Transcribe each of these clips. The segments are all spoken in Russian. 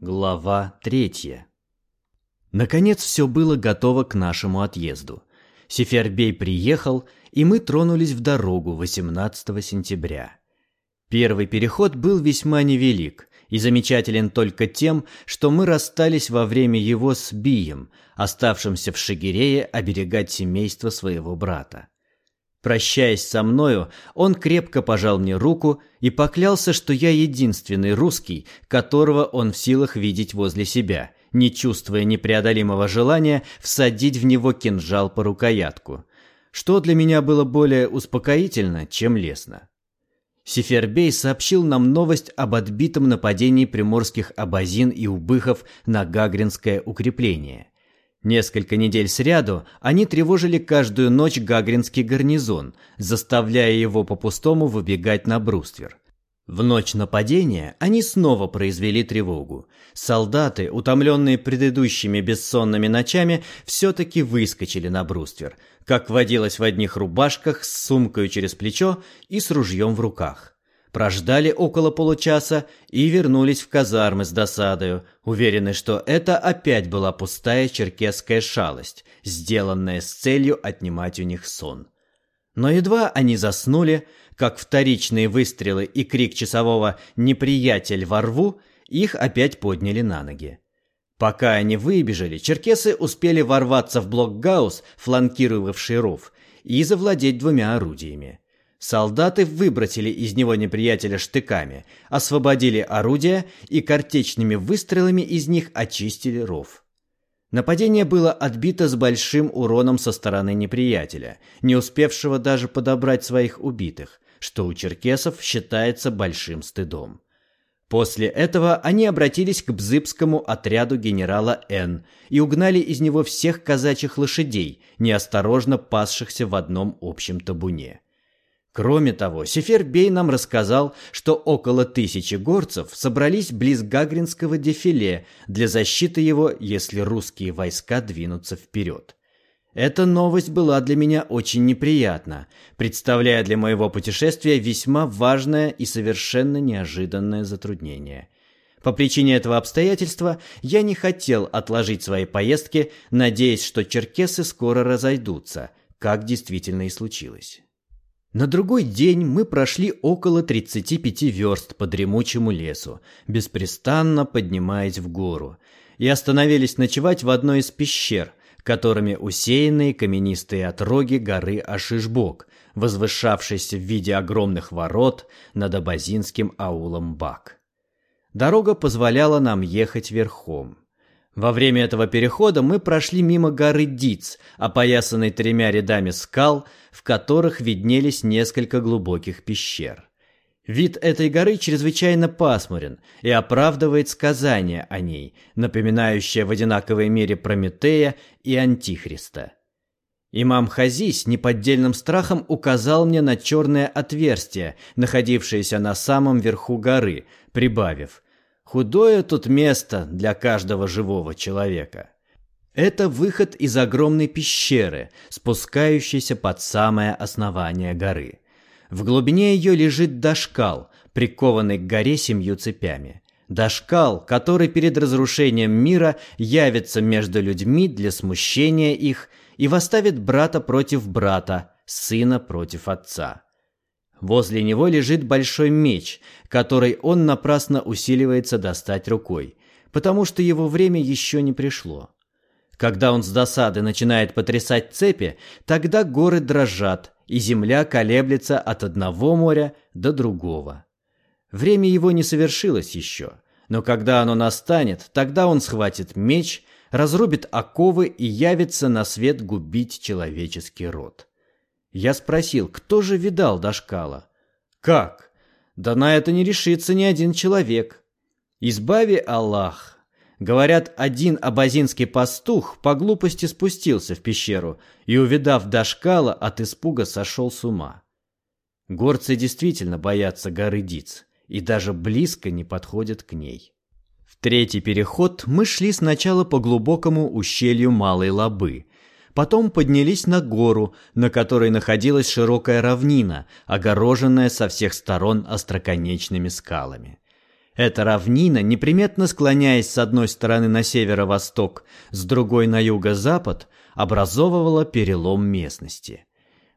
Глава третья Наконец все было готово к нашему отъезду. Сефербей приехал, и мы тронулись в дорогу 18 сентября. Первый переход был весьма невелик и замечателен только тем, что мы расстались во время его с Бием, оставшимся в Шагирее оберегать семейство своего брата. Прощаясь со мною, он крепко пожал мне руку и поклялся, что я единственный русский, которого он в силах видеть возле себя, не чувствуя непреодолимого желания всадить в него кинжал по рукоятку, что для меня было более успокоительно, чем лестно. Сефербей сообщил нам новость об отбитом нападении приморских абазин и убыхов на Гагринское укрепление – Несколько недель сряду они тревожили каждую ночь Гагринский гарнизон, заставляя его по-пустому выбегать на бруствер. В ночь нападения они снова произвели тревогу. Солдаты, утомленные предыдущими бессонными ночами, все-таки выскочили на бруствер, как водилось в одних рубашках с сумкой через плечо и с ружьем в руках прождали около получаса и вернулись в казармы с досадою, уверены, что это опять была пустая черкесская шалость, сделанная с целью отнимать у них сон. Но едва они заснули, как вторичные выстрелы и крик часового «Неприятель во рву!» их опять подняли на ноги. Пока они выбежали, черкесы успели ворваться в блокгаус, фланкировавший ров, и завладеть двумя орудиями. Солдаты выбросили из него неприятеля штыками, освободили орудия и картечными выстрелами из них очистили ров. Нападение было отбито с большим уроном со стороны неприятеля, не успевшего даже подобрать своих убитых, что у черкесов считается большим стыдом. После этого они обратились к бзыбскому отряду генерала Н и угнали из него всех казачьих лошадей, неосторожно пасшихся в одном общем табуне. Кроме того, Сефербей нам рассказал, что около тысячи горцев собрались близ Гагринского дефиле для защиты его, если русские войска двинутся вперед. Эта новость была для меня очень неприятна, представляя для моего путешествия весьма важное и совершенно неожиданное затруднение. По причине этого обстоятельства я не хотел отложить свои поездки, надеясь, что черкесы скоро разойдутся, как действительно и случилось. На другой день мы прошли около 35 верст по дремучему лесу, беспрестанно поднимаясь в гору, и остановились ночевать в одной из пещер, которыми усеянные каменистые отроги горы Ашишбок, возвышавшейся в виде огромных ворот над абазинским аулом Бак. Дорога позволяла нам ехать верхом. Во время этого перехода мы прошли мимо горы Диц, опоясанной тремя рядами скал, в которых виднелись несколько глубоких пещер. Вид этой горы чрезвычайно пасмурен и оправдывает сказания о ней, напоминающие в одинаковой мере Прометея и Антихриста. Имам Хази с неподдельным страхом указал мне на черное отверстие, находившееся на самом верху горы, прибавив Худое тут место для каждого живого человека. Это выход из огромной пещеры, спускающейся под самое основание горы. В глубине ее лежит дашкал, прикованный к горе семью цепями. Дашкал, который перед разрушением мира явится между людьми для смущения их и восставит брата против брата, сына против отца. Возле него лежит большой меч, который он напрасно усиливается достать рукой, потому что его время еще не пришло. Когда он с досады начинает потрясать цепи, тогда горы дрожат, и земля колеблется от одного моря до другого. Время его не совершилось еще, но когда оно настанет, тогда он схватит меч, разрубит оковы и явится на свет губить человеческий род. Я спросил, кто же видал Дашкала? Как? Да на это не решится ни один человек. Избави Аллах. Говорят, один абазинский пастух по глупости спустился в пещеру и, увидав Дашкала, от испуга сошел с ума. Горцы действительно боятся горы Диц и даже близко не подходят к ней. В третий переход мы шли сначала по глубокому ущелью Малой Лабы, Потом поднялись на гору, на которой находилась широкая равнина, огороженная со всех сторон остроконечными скалами. Эта равнина, неприметно склоняясь с одной стороны на северо-восток, с другой на юго-запад, образовывала перелом местности.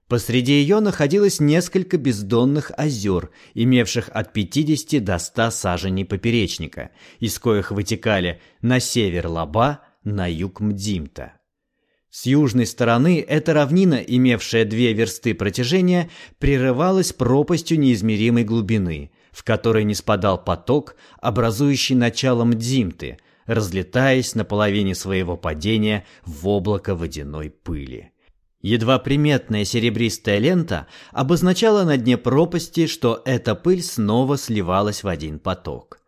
Посреди ее находилось несколько бездонных озер, имевших от 50 до 100 саженей поперечника, из коих вытекали на север Лаба, на юг Мдимта. С южной стороны эта равнина, имевшая две версты протяжения, прерывалась пропастью неизмеримой глубины, в которой не спадал поток, образующий начало Мдимты, разлетаясь на половине своего падения в облако водяной пыли. Едва приметная серебристая лента обозначала на дне пропасти, что эта пыль снова сливалась в один поток.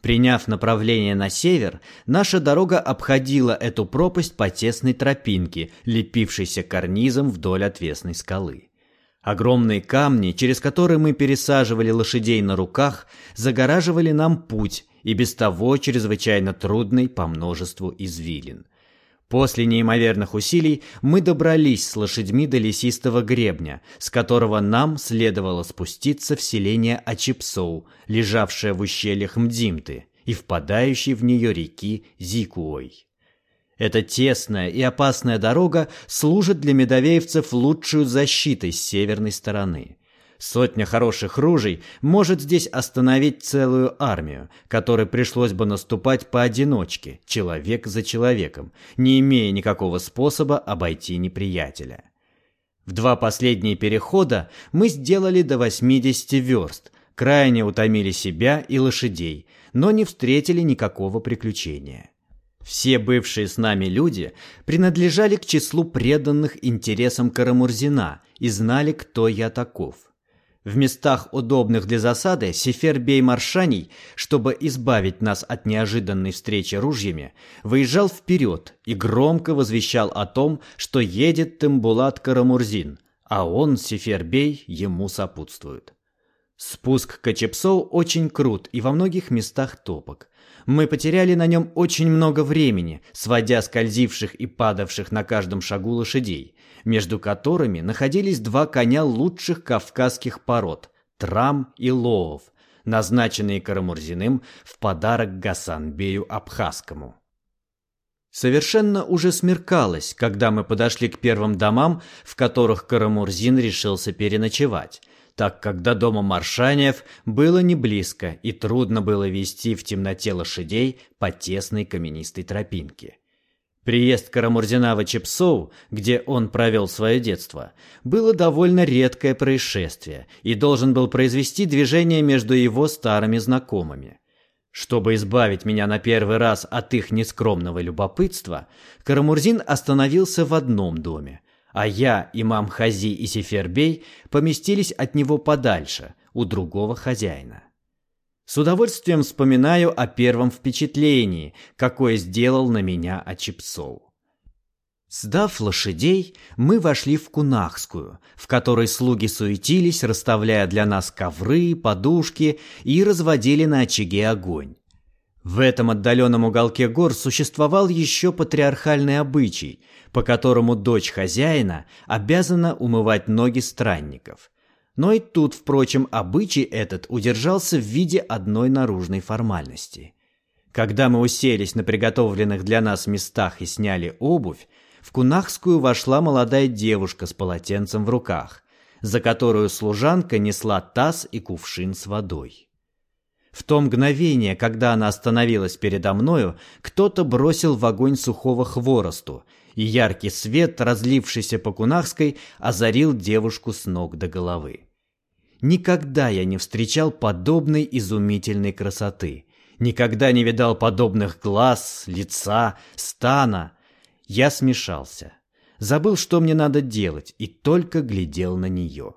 Приняв направление на север, наша дорога обходила эту пропасть по тесной тропинке, лепившейся карнизом вдоль отвесной скалы. Огромные камни, через которые мы пересаживали лошадей на руках, загораживали нам путь, и без того чрезвычайно трудный по множеству извилин. После неимоверных усилий мы добрались с лошадьми до лесистого гребня, с которого нам следовало спуститься в селение Ачипсоу, лежавшее в ущельях Мдимты и впадающей в нее реки Зикуой. Эта тесная и опасная дорога служит для медовеевцев лучшей защитой с северной стороны. Сотня хороших ружей может здесь остановить целую армию, которой пришлось бы наступать поодиночке, человек за человеком, не имея никакого способа обойти неприятеля. В два последние перехода мы сделали до 80 верст, крайне утомили себя и лошадей, но не встретили никакого приключения. Все бывшие с нами люди принадлежали к числу преданных интересам Карамурзина и знали, кто я таков. В местах, удобных для засады, Сефер-бей Маршаний, чтобы избавить нас от неожиданной встречи ружьями, выезжал вперед и громко возвещал о том, что едет Тембулат Карамурзин, а он, Сефер-бей, ему сопутствует. Спуск к Чепсоу очень крут и во многих местах топок. Мы потеряли на нем очень много времени, сводя скользивших и падавших на каждом шагу лошадей, между которыми находились два коня лучших кавказских пород – Трам и Лоов, назначенные Карамурзиным в подарок Гасанбею Абхазскому. Совершенно уже смеркалось, когда мы подошли к первым домам, в которых Карамурзин решился переночевать, так как до дома Маршанев было не близко и трудно было вести в темноте лошадей по тесной каменистой тропинке. Приезд Карамурзина в Чепсоу, где он провел свое детство, было довольно редкое происшествие и должен был произвести движение между его старыми знакомыми. Чтобы избавить меня на первый раз от их нескромного любопытства, Карамурзин остановился в одном доме, а я, имам Хази и Сефербей поместились от него подальше, у другого хозяина. С удовольствием вспоминаю о первом впечатлении, какое сделал на меня Ачипсоу. Сдав лошадей, мы вошли в Кунахскую, в которой слуги суетились, расставляя для нас ковры, подушки и разводили на очаге огонь. В этом отдаленном уголке гор существовал еще патриархальный обычай, по которому дочь хозяина обязана умывать ноги странников – но и тут, впрочем, обычай этот удержался в виде одной наружной формальности. Когда мы уселись на приготовленных для нас местах и сняли обувь, в Кунахскую вошла молодая девушка с полотенцем в руках, за которую служанка несла таз и кувшин с водой. В то мгновение, когда она остановилась передо мною, кто-то бросил в огонь сухого хворосту, и яркий свет, разлившийся по Кунахской, озарил девушку с ног до головы. Никогда я не встречал подобной изумительной красоты. Никогда не видал подобных глаз, лица, стана. Я смешался. Забыл, что мне надо делать, и только глядел на нее.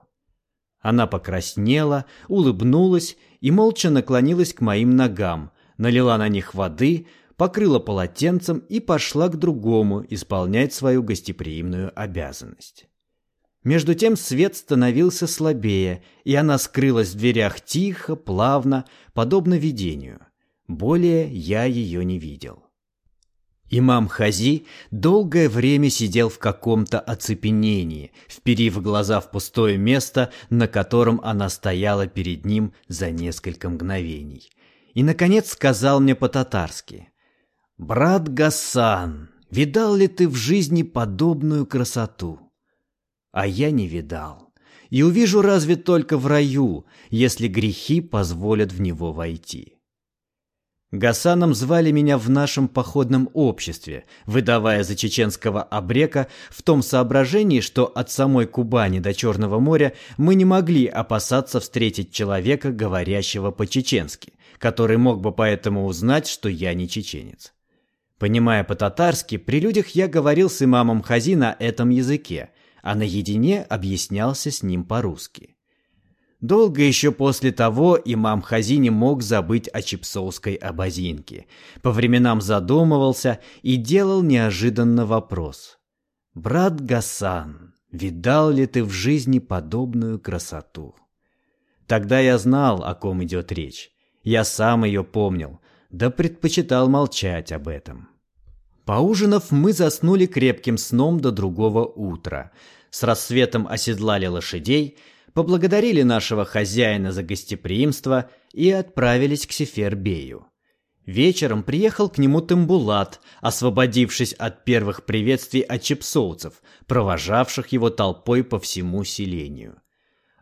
Она покраснела, улыбнулась и молча наклонилась к моим ногам, налила на них воды, покрыла полотенцем и пошла к другому исполнять свою гостеприимную обязанность. Между тем свет становился слабее, и она скрылась в дверях тихо, плавно, подобно видению. Более я ее не видел. Имам Хази долгое время сидел в каком-то оцепенении, вперив глаза в пустое место, на котором она стояла перед ним за несколько мгновений. И, наконец, сказал мне по-татарски. «Брат Гасан, видал ли ты в жизни подобную красоту?» А я не видал. И увижу разве только в раю, если грехи позволят в него войти. Гасаном звали меня в нашем походном обществе, выдавая за чеченского обрека в том соображении, что от самой Кубани до Черного моря мы не могли опасаться встретить человека, говорящего по-чеченски, который мог бы поэтому узнать, что я не чеченец. Понимая по-татарски, при людях я говорил с имамом Хази на этом языке, а наедине объяснялся с ним по-русски. Долго еще после того имам Хази не мог забыть о чипсовской обозинке. По временам задумывался и делал неожиданно вопрос. «Брат Гасан, видал ли ты в жизни подобную красоту?» Тогда я знал, о ком идет речь. Я сам ее помнил, да предпочитал молчать об этом. Поужинав, мы заснули крепким сном до другого утра. С рассветом оседлали лошадей – поблагодарили нашего хозяина за гостеприимство и отправились к Сефербею. Вечером приехал к нему Тамбулат, освободившись от первых приветствий от чепсовцев, провожавших его толпой по всему селению.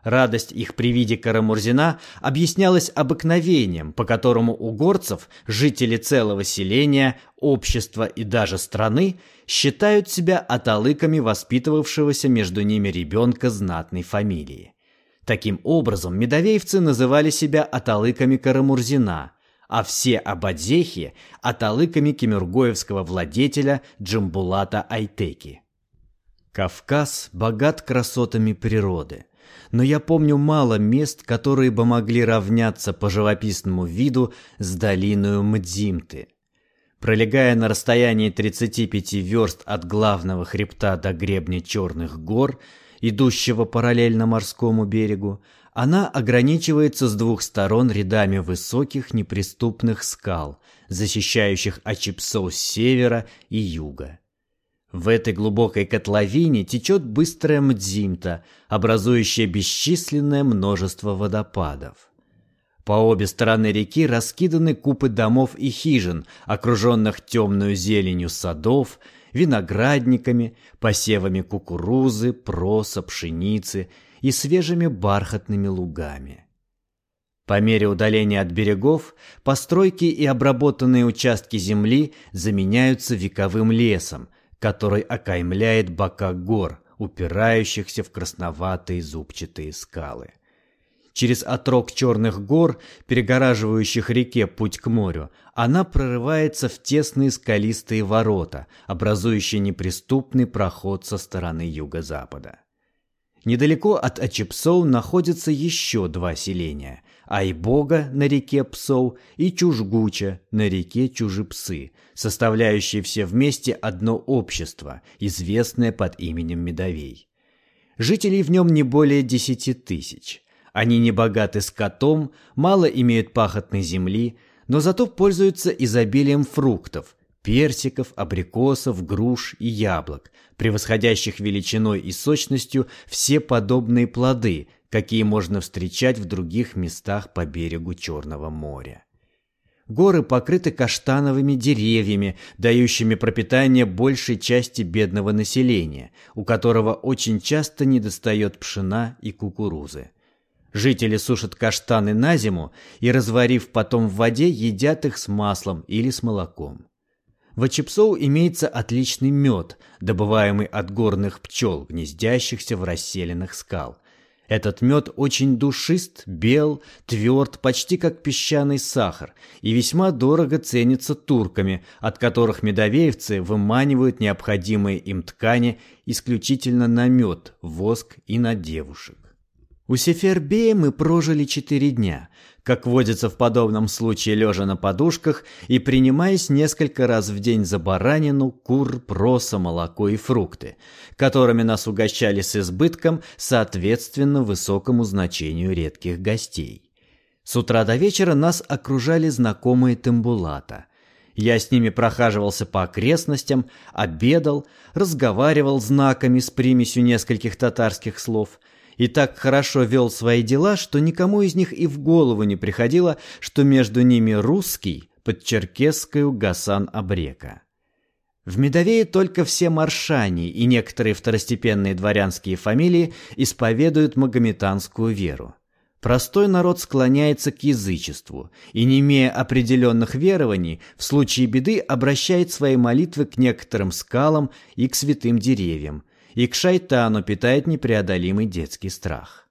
Радость их при виде Карамурзина объяснялась обыкновением, по которому у горцев жители целого селения, общества и даже страны считают себя аталыками воспитывавшегося между ними ребенка знатной фамилии. Таким образом, медовеевцы называли себя аталыками Карамурзина, а все абадзехи – аталыками кемергоевского владетеля Джамбулата Айтеки. Кавказ богат красотами природы, но я помню мало мест, которые бы могли равняться по живописному виду с долиною Мдзимты. Пролегая на расстоянии 35 верст от главного хребта до гребня Черных гор – идущего параллельно морскому берегу, она ограничивается с двух сторон рядами высоких неприступных скал, защищающих Ачипсо с севера и юга. В этой глубокой котловине течет быстрая Мдзимта, образующая бесчисленное множество водопадов. По обе стороны реки раскиданы купы домов и хижин, окруженных темную зеленью садов виноградниками, посевами кукурузы, проса, пшеницы и свежими бархатными лугами. По мере удаления от берегов постройки и обработанные участки земли заменяются вековым лесом, который окаймляет бока гор, упирающихся в красноватые зубчатые скалы. Через отрог черных гор, перегораживающих реке путь к морю, она прорывается в тесные скалистые ворота, образующие неприступный проход со стороны юго-запада. Недалеко от Ачепсоу находятся еще два селения – Айбога на реке Псоу и Чужгуча на реке Чужипсы, составляющие все вместе одно общество, известное под именем Медовей. Жителей в нем не более десяти тысяч – они не богаты скотом, мало имеют пахотной земли, но зато пользуются изобилием фруктов, персиков, абрикосов, груш и яблок, превосходящих величиной и сочностью все подобные плоды, какие можно встречать в других местах по берегу Черного моря. Горы покрыты каштановыми деревьями, дающими пропитание большей части бедного населения, у которого очень часто недостает пшена и кукурузы. Жители сушат каштаны на зиму и, разварив потом в воде, едят их с маслом или с молоком. В Ачепсоу имеется отличный мед, добываемый от горных пчел, гнездящихся в расселенных скал. Этот мед очень душист, бел, тверд, почти как песчаный сахар, и весьма дорого ценится турками, от которых медовеевцы выманивают необходимые им ткани исключительно на мед, воск и на девушек. У Сефербея мы прожили четыре дня, как водится в подобном случае лежа на подушках и принимаясь несколько раз в день за баранину, кур, проса, молоко и фрукты, которыми нас угощали с избытком соответственно высокому значению редких гостей. С утра до вечера нас окружали знакомые Тембулата. Я с ними прохаживался по окрестностям, обедал, разговаривал знаками с примесью нескольких татарских слов и так хорошо вел свои дела, что никому из них и в голову не приходило, что между ними русский под черкесскую Гасан Абрека. В Медовее только все маршане и некоторые второстепенные дворянские фамилии исповедуют магометанскую веру. Простой народ склоняется к язычеству и, не имея определенных верований, в случае беды обращает свои молитвы к некоторым скалам и к святым деревьям, и к шайтану питает непреодолимый детский страх.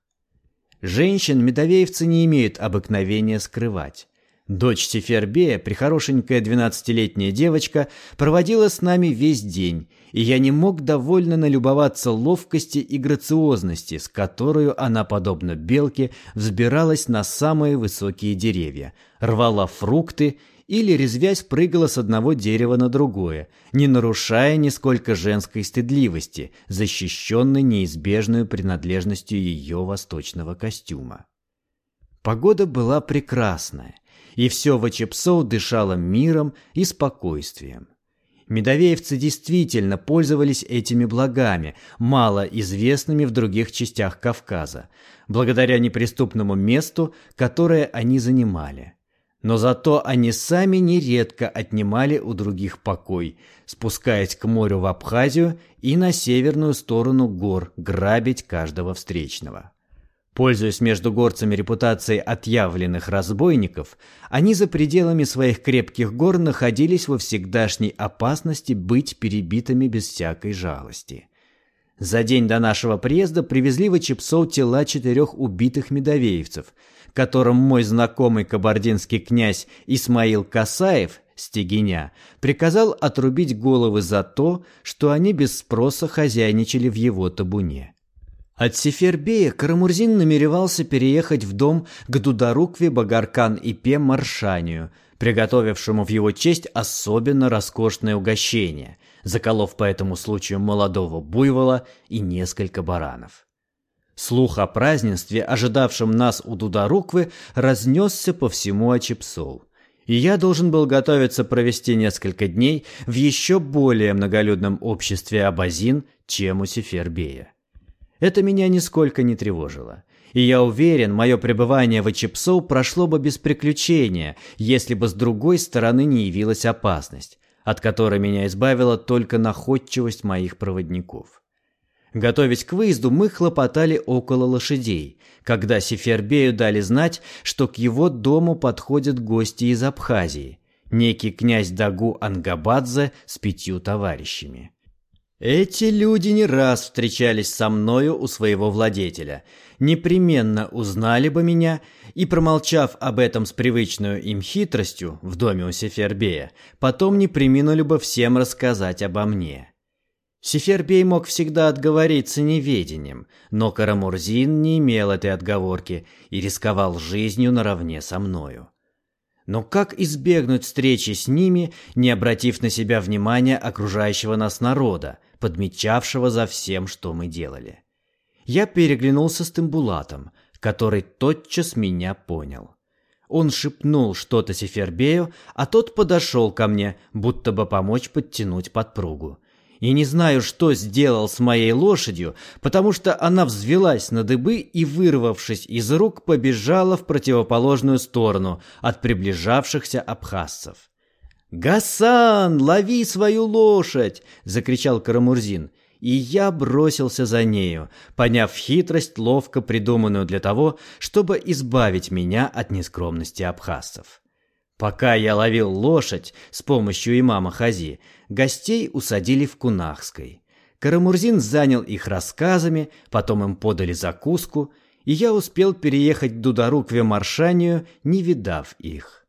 Женщин медовеевцы не имеют обыкновения скрывать. Дочь Сефербея, прихорошенькая двенадцатилетняя девочка, проводила с нами весь день, и я не мог довольно налюбоваться ловкости и грациозности, с которой она, подобно белке, взбиралась на самые высокие деревья, рвала фрукты или, резвясь, прыгала с одного дерева на другое, не нарушая нисколько женской стыдливости, защищенной неизбежной принадлежностью ее восточного костюма. Погода была прекрасная, и все в Ачепсоу дышало миром и спокойствием. Медовеевцы действительно пользовались этими благами, мало известными в других частях Кавказа, благодаря неприступному месту, которое они занимали. Но зато они сами нередко отнимали у других покой, спускаясь к морю в Абхазию и на северную сторону гор грабить каждого встречного. Пользуясь между горцами репутацией отъявленных разбойников, они за пределами своих крепких гор находились во всегдашней опасности быть перебитыми без всякой жалости. За день до нашего приезда привезли в Чепсоу тела четырех убитых медовеевцев, которым мой знакомый кабардинский князь Исмаил Касаев, Стегиня, приказал отрубить головы за то, что они без спроса хозяйничали в его табуне. От Сефербея Карамурзин намеревался переехать в дом к Дударукве Багаркан и Пе Маршанию, приготовившему в его честь особенно роскошное угощение, заколов по этому случаю молодого буйвола и несколько баранов. Слух о празднестве, ожидавшем нас у Дударуквы, разнесся по всему Ачепсол. И я должен был готовиться провести несколько дней в еще более многолюдном обществе Абазин, чем у Сефербея. Это меня нисколько не тревожило. И я уверен, мое пребывание в Ачепсоу прошло бы без приключения, если бы с другой стороны не явилась опасность, от которой меня избавила только находчивость моих проводников. Готовясь к выезду, мы хлопотали около лошадей, когда Сефербею дали знать, что к его дому подходят гости из Абхазии, некий князь Дагу Ангабадзе с пятью товарищами. Эти люди не раз встречались со мною у своего владетеля, непременно узнали бы меня и, промолчав об этом с привычной им хитростью в доме у Сефербея, потом не приминули бы всем рассказать обо мне. Сефербей мог всегда отговориться неведением, но Карамурзин не имел этой отговорки и рисковал жизнью наравне со мною. Но как избегнуть встречи с ними, не обратив на себя внимания окружающего нас народа, подмечавшего за всем, что мы делали. Я переглянулся с Тымбулатом, который тотчас меня понял. Он шепнул что-то Сефербею, а тот подошел ко мне, будто бы помочь подтянуть подпругу. И не знаю, что сделал с моей лошадью, потому что она взвелась на дыбы и, вырвавшись из рук, побежала в противоположную сторону от приближавшихся абхазцев. «Гасан, лови свою лошадь!» — закричал Карамурзин. И я бросился за нею, поняв хитрость, ловко придуманную для того, чтобы избавить меня от нескромности абхазцев. Пока я ловил лошадь с помощью имама Хази, гостей усадили в Кунахской. Карамурзин занял их рассказами, потом им подали закуску, и я успел переехать к Дударукве Маршанию, не видав их.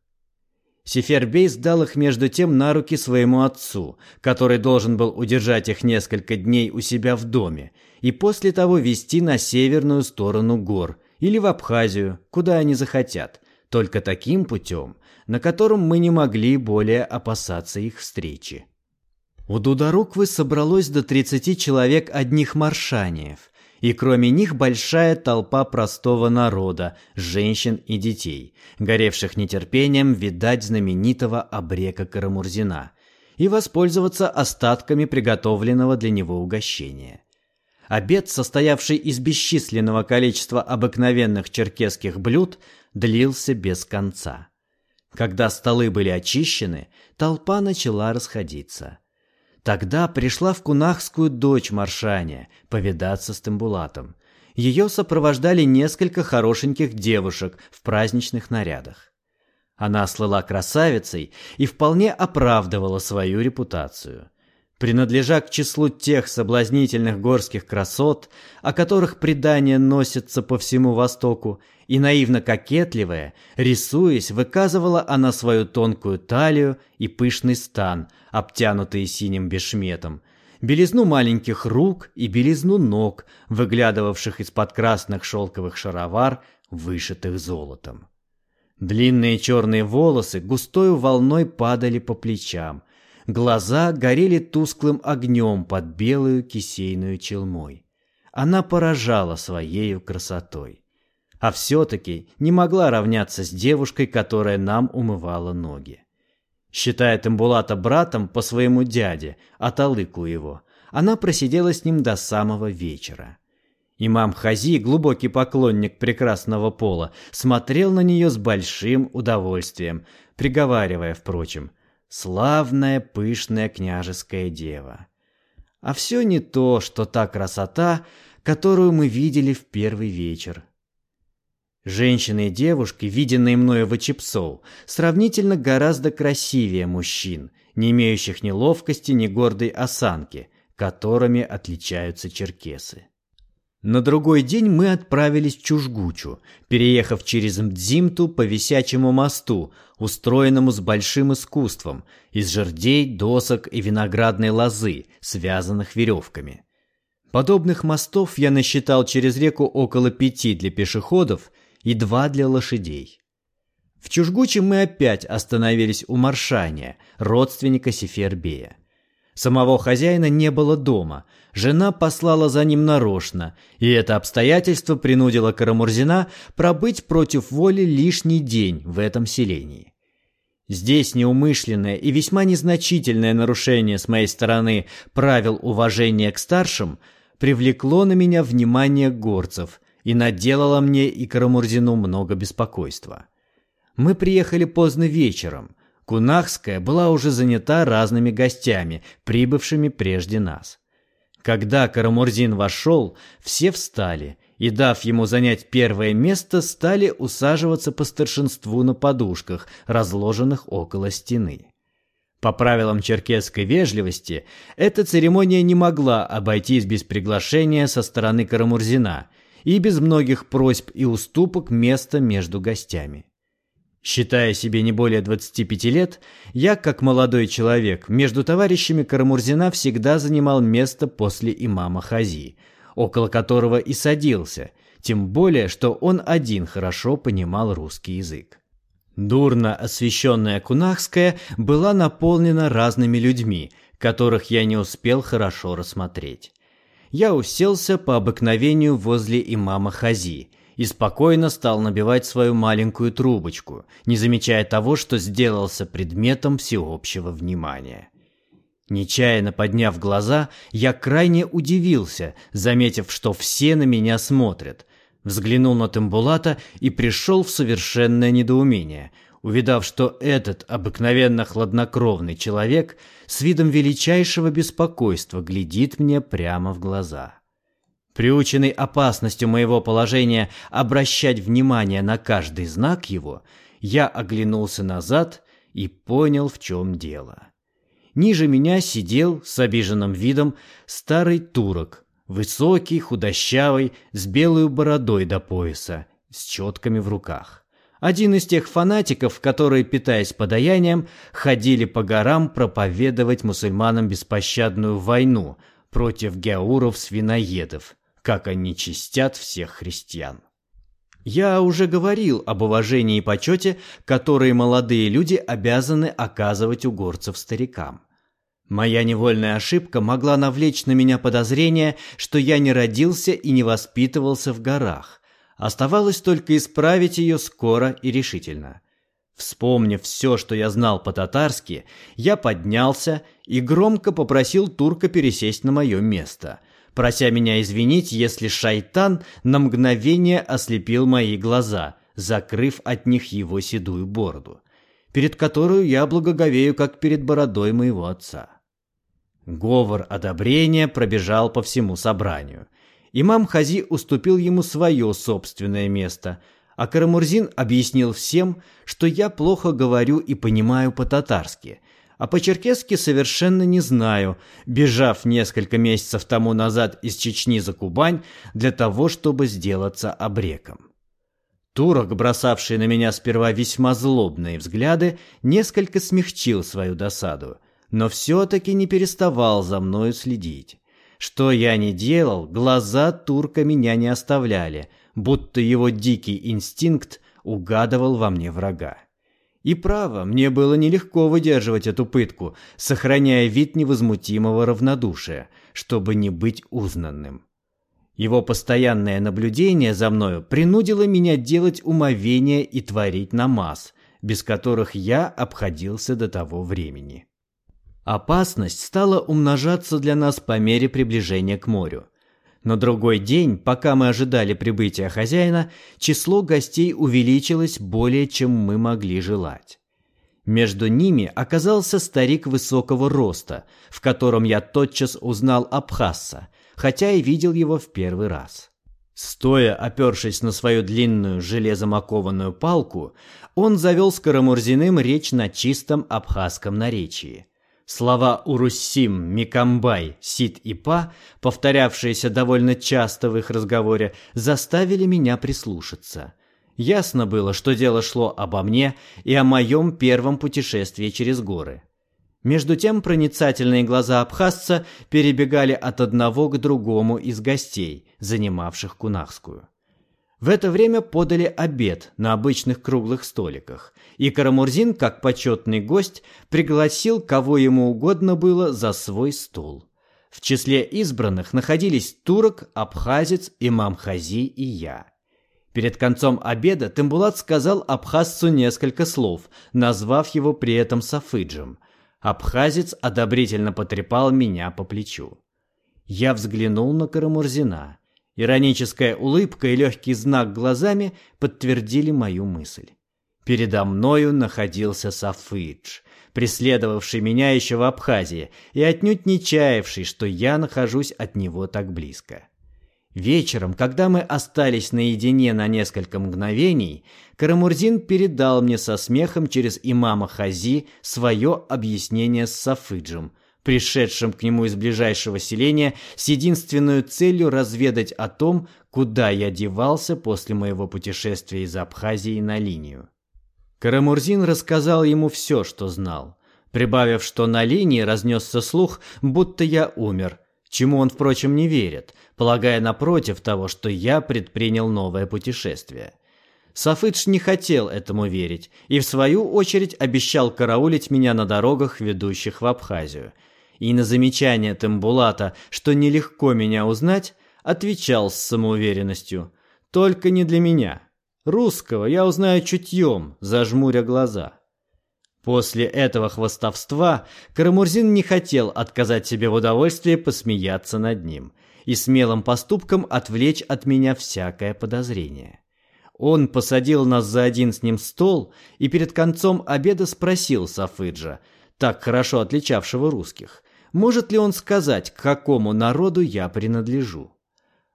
Сефербей сдал их между тем на руки своему отцу, который должен был удержать их несколько дней у себя в доме, и после того вести на северную сторону гор или в Абхазию, куда они захотят, только таким путем, на котором мы не могли более опасаться их встречи. У Дударуквы собралось до 30 человек одних маршаниев, и кроме них большая толпа простого народа, женщин и детей, горевших нетерпением видать знаменитого обрека Карамурзина и воспользоваться остатками приготовленного для него угощения. Обед, состоявший из бесчисленного количества обыкновенных черкесских блюд, длился без конца. Когда столы были очищены, толпа начала расходиться. Тогда пришла в Кунахскую дочь Маршания повидаться с Тамбулатом. Ее сопровождали несколько хорошеньких девушек в праздничных нарядах. Она слыла красавицей и вполне оправдывала свою репутацию. Принадлежа к числу тех соблазнительных горских красот, о которых предания носятся по всему Востоку, и наивно кокетливая, рисуясь, выказывала она свою тонкую талию и пышный стан, обтянутые синим бешметом, белизну маленьких рук и белизну ног, выглядывавших из-под красных шелковых шаровар, вышитых золотом. Длинные черные волосы густой волной падали по плечам, глаза горели тусклым огнем под белую кисейную челмой. Она поражала своей красотой а все-таки не могла равняться с девушкой, которая нам умывала ноги. Считая Тамбулата братом по своему дяде, Аталыку его, она просидела с ним до самого вечера. Имам Хази, глубокий поклонник прекрасного пола, смотрел на нее с большим удовольствием, приговаривая, впрочем, «Славная, пышная княжеская дева». А все не то, что та красота, которую мы видели в первый вечер, Женщины и девушки, виденные мною в Очепсоу, сравнительно гораздо красивее мужчин, не имеющих ни ловкости, ни гордой осанки, которыми отличаются черкесы. На другой день мы отправились в Чужгучу, переехав через Мдзимту по висячему мосту, устроенному с большим искусством, из жердей, досок и виноградной лозы, связанных веревками. Подобных мостов я насчитал через реку около пяти для пешеходов и два для лошадей. В Чужгуче мы опять остановились у Маршания, родственника Сефербея. Самого хозяина не было дома, жена послала за ним нарочно, и это обстоятельство принудило Карамурзина пробыть против воли лишний день в этом селении. Здесь неумышленное и весьма незначительное нарушение с моей стороны правил уважения к старшим привлекло на меня внимание горцев, и наделала мне и Карамурзину много беспокойства. Мы приехали поздно вечером. Кунахская была уже занята разными гостями, прибывшими прежде нас. Когда Карамурзин вошел, все встали и, дав ему занять первое место, стали усаживаться по старшинству на подушках, разложенных около стены. По правилам черкесской вежливости, эта церемония не могла обойтись без приглашения со стороны Карамурзина – и без многих просьб и уступок место между гостями. Считая себе не более 25 лет, я, как молодой человек, между товарищами Карамурзина всегда занимал место после имама Хази, около которого и садился, тем более, что он один хорошо понимал русский язык. Дурно освещенная Кунахская была наполнена разными людьми, которых я не успел хорошо рассмотреть я уселся по обыкновению возле имама Хази и спокойно стал набивать свою маленькую трубочку, не замечая того, что сделался предметом всеобщего внимания. Нечаянно подняв глаза, я крайне удивился, заметив, что все на меня смотрят. Взглянул на Тамбулата и пришел в совершенное недоумение, увидав, что этот обыкновенно хладнокровный человек с видом величайшего беспокойства глядит мне прямо в глаза. Приученный опасностью моего положения обращать внимание на каждый знак его, я оглянулся назад и понял, в чем дело. Ниже меня сидел с обиженным видом старый турок, высокий, худощавый, с белой бородой до пояса, с четками в руках. Один из тех фанатиков, которые, питаясь подаянием, ходили по горам проповедовать мусульманам беспощадную войну против геауров-свиноедов, как они чистят всех христиан. Я уже говорил об уважении и почете, которые молодые люди обязаны оказывать угорцев старикам. Моя невольная ошибка могла навлечь на меня подозрение, что я не родился и не воспитывался в горах. Оставалось только исправить ее скоро и решительно. Вспомнив все, что я знал по-татарски, я поднялся и громко попросил турка пересесть на мое место, прося меня извинить, если шайтан на мгновение ослепил мои глаза, закрыв от них его седую бороду, перед которую я благоговею, как перед бородой моего отца. Говор одобрения пробежал по всему собранию. Имам Хази уступил ему свое собственное место, а Карамурзин объяснил всем, что я плохо говорю и понимаю по-татарски, а по-черкесски совершенно не знаю, бежав несколько месяцев тому назад из Чечни за Кубань для того, чтобы сделаться обреком. Турок, бросавший на меня сперва весьма злобные взгляды, несколько смягчил свою досаду – но все-таки не переставал за мною следить. Что я ни делал, глаза турка меня не оставляли, будто его дикий инстинкт угадывал во мне врага. И право, мне было нелегко выдерживать эту пытку, сохраняя вид невозмутимого равнодушия, чтобы не быть узнанным. Его постоянное наблюдение за мною принудило меня делать умовения и творить намаз, без которых я обходился до того времени. Опасность стала умножаться для нас по мере приближения к морю. На другой день, пока мы ожидали прибытия хозяина, число гостей увеличилось более, чем мы могли желать. Между ними оказался старик высокого роста, в котором я тотчас узнал Абхазца, хотя и видел его в первый раз. Стоя, опершись на свою длинную железомакованную палку, он завел с Карамурзиным речь на чистом абхазском наречии – Слова «урусим», «микамбай», «сит» и «па», повторявшиеся довольно часто в их разговоре, заставили меня прислушаться. Ясно было, что дело шло обо мне и о моем первом путешествии через горы. Между тем проницательные глаза абхазца перебегали от одного к другому из гостей, занимавших Кунахскую. В это время подали обед на обычных круглых столиках, и Карамурзин, как почетный гость, пригласил кого ему угодно было за свой стол. В числе избранных находились турок, абхазец, имам Хази и я. Перед концом обеда Тембулат сказал абхазцу несколько слов, назвав его при этом Сафыджем. Абхазец одобрительно потрепал меня по плечу. Я взглянул на Карамурзина. Ироническая улыбка и легкий знак глазами подтвердили мою мысль. Передо мною находился Сафыдж, преследовавший меня еще в Абхазии и отнюдь не чаявший, что я нахожусь от него так близко. Вечером, когда мы остались наедине на несколько мгновений, Карамурзин передал мне со смехом через имама Хази свое объяснение с Сафыджем, пришедшим к нему из ближайшего селения с единственной целью разведать о том, куда я девался после моего путешествия из Абхазии на линию. Карамурзин рассказал ему все, что знал, прибавив, что на линии разнесся слух, будто я умер, чему он, впрочем, не верит, полагая напротив того, что я предпринял новое путешествие. Сафыдж не хотел этому верить и, в свою очередь, обещал караулить меня на дорогах, ведущих в Абхазию – и на замечание Тембулата, что нелегко меня узнать, отвечал с самоуверенностью. «Только не для меня. Русского я узнаю чутьем, зажмуря глаза». После этого хвостовства Карамурзин не хотел отказать себе в удовольствии посмеяться над ним и смелым поступком отвлечь от меня всякое подозрение. Он посадил нас за один с ним стол и перед концом обеда спросил Сафыджа, так хорошо отличавшего русских, может ли он сказать, к какому народу я принадлежу.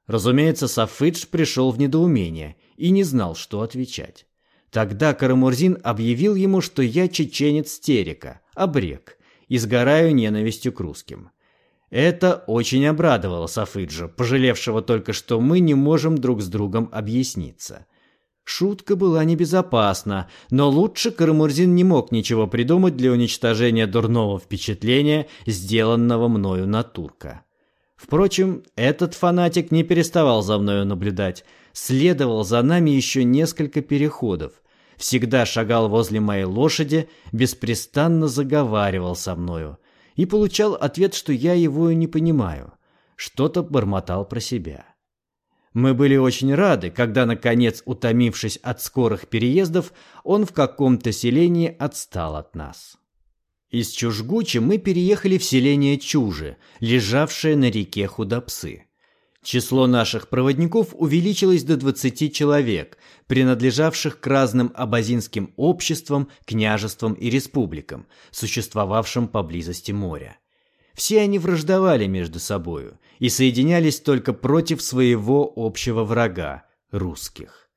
Разумеется, Сафыдж пришел в недоумение и не знал, что отвечать. Тогда Карамурзин объявил ему, что я чеченец Терека, обрек, и сгораю ненавистью к русским. Это очень обрадовало Сафыджа, пожалевшего только, что мы не можем друг с другом объясниться. Шутка была небезопасна, но лучше Карамурзин не мог ничего придумать для уничтожения дурного впечатления, сделанного мною на турка. Впрочем, этот фанатик не переставал за мною наблюдать, следовал за нами еще несколько переходов, всегда шагал возле моей лошади, беспрестанно заговаривал со мною. и получал ответ, что я его не понимаю. Что-то бормотал про себя. Мы были очень рады, когда, наконец, утомившись от скорых переездов, он в каком-то селении отстал от нас. Из Чужгучи мы переехали в селение Чужи, лежавшее на реке Худопсы. Число наших проводников увеличилось до 20 человек, принадлежавших к разным абазинским обществам, княжествам и республикам, существовавшим поблизости моря. Все они враждовали между собою и соединялись только против своего общего врага – русских.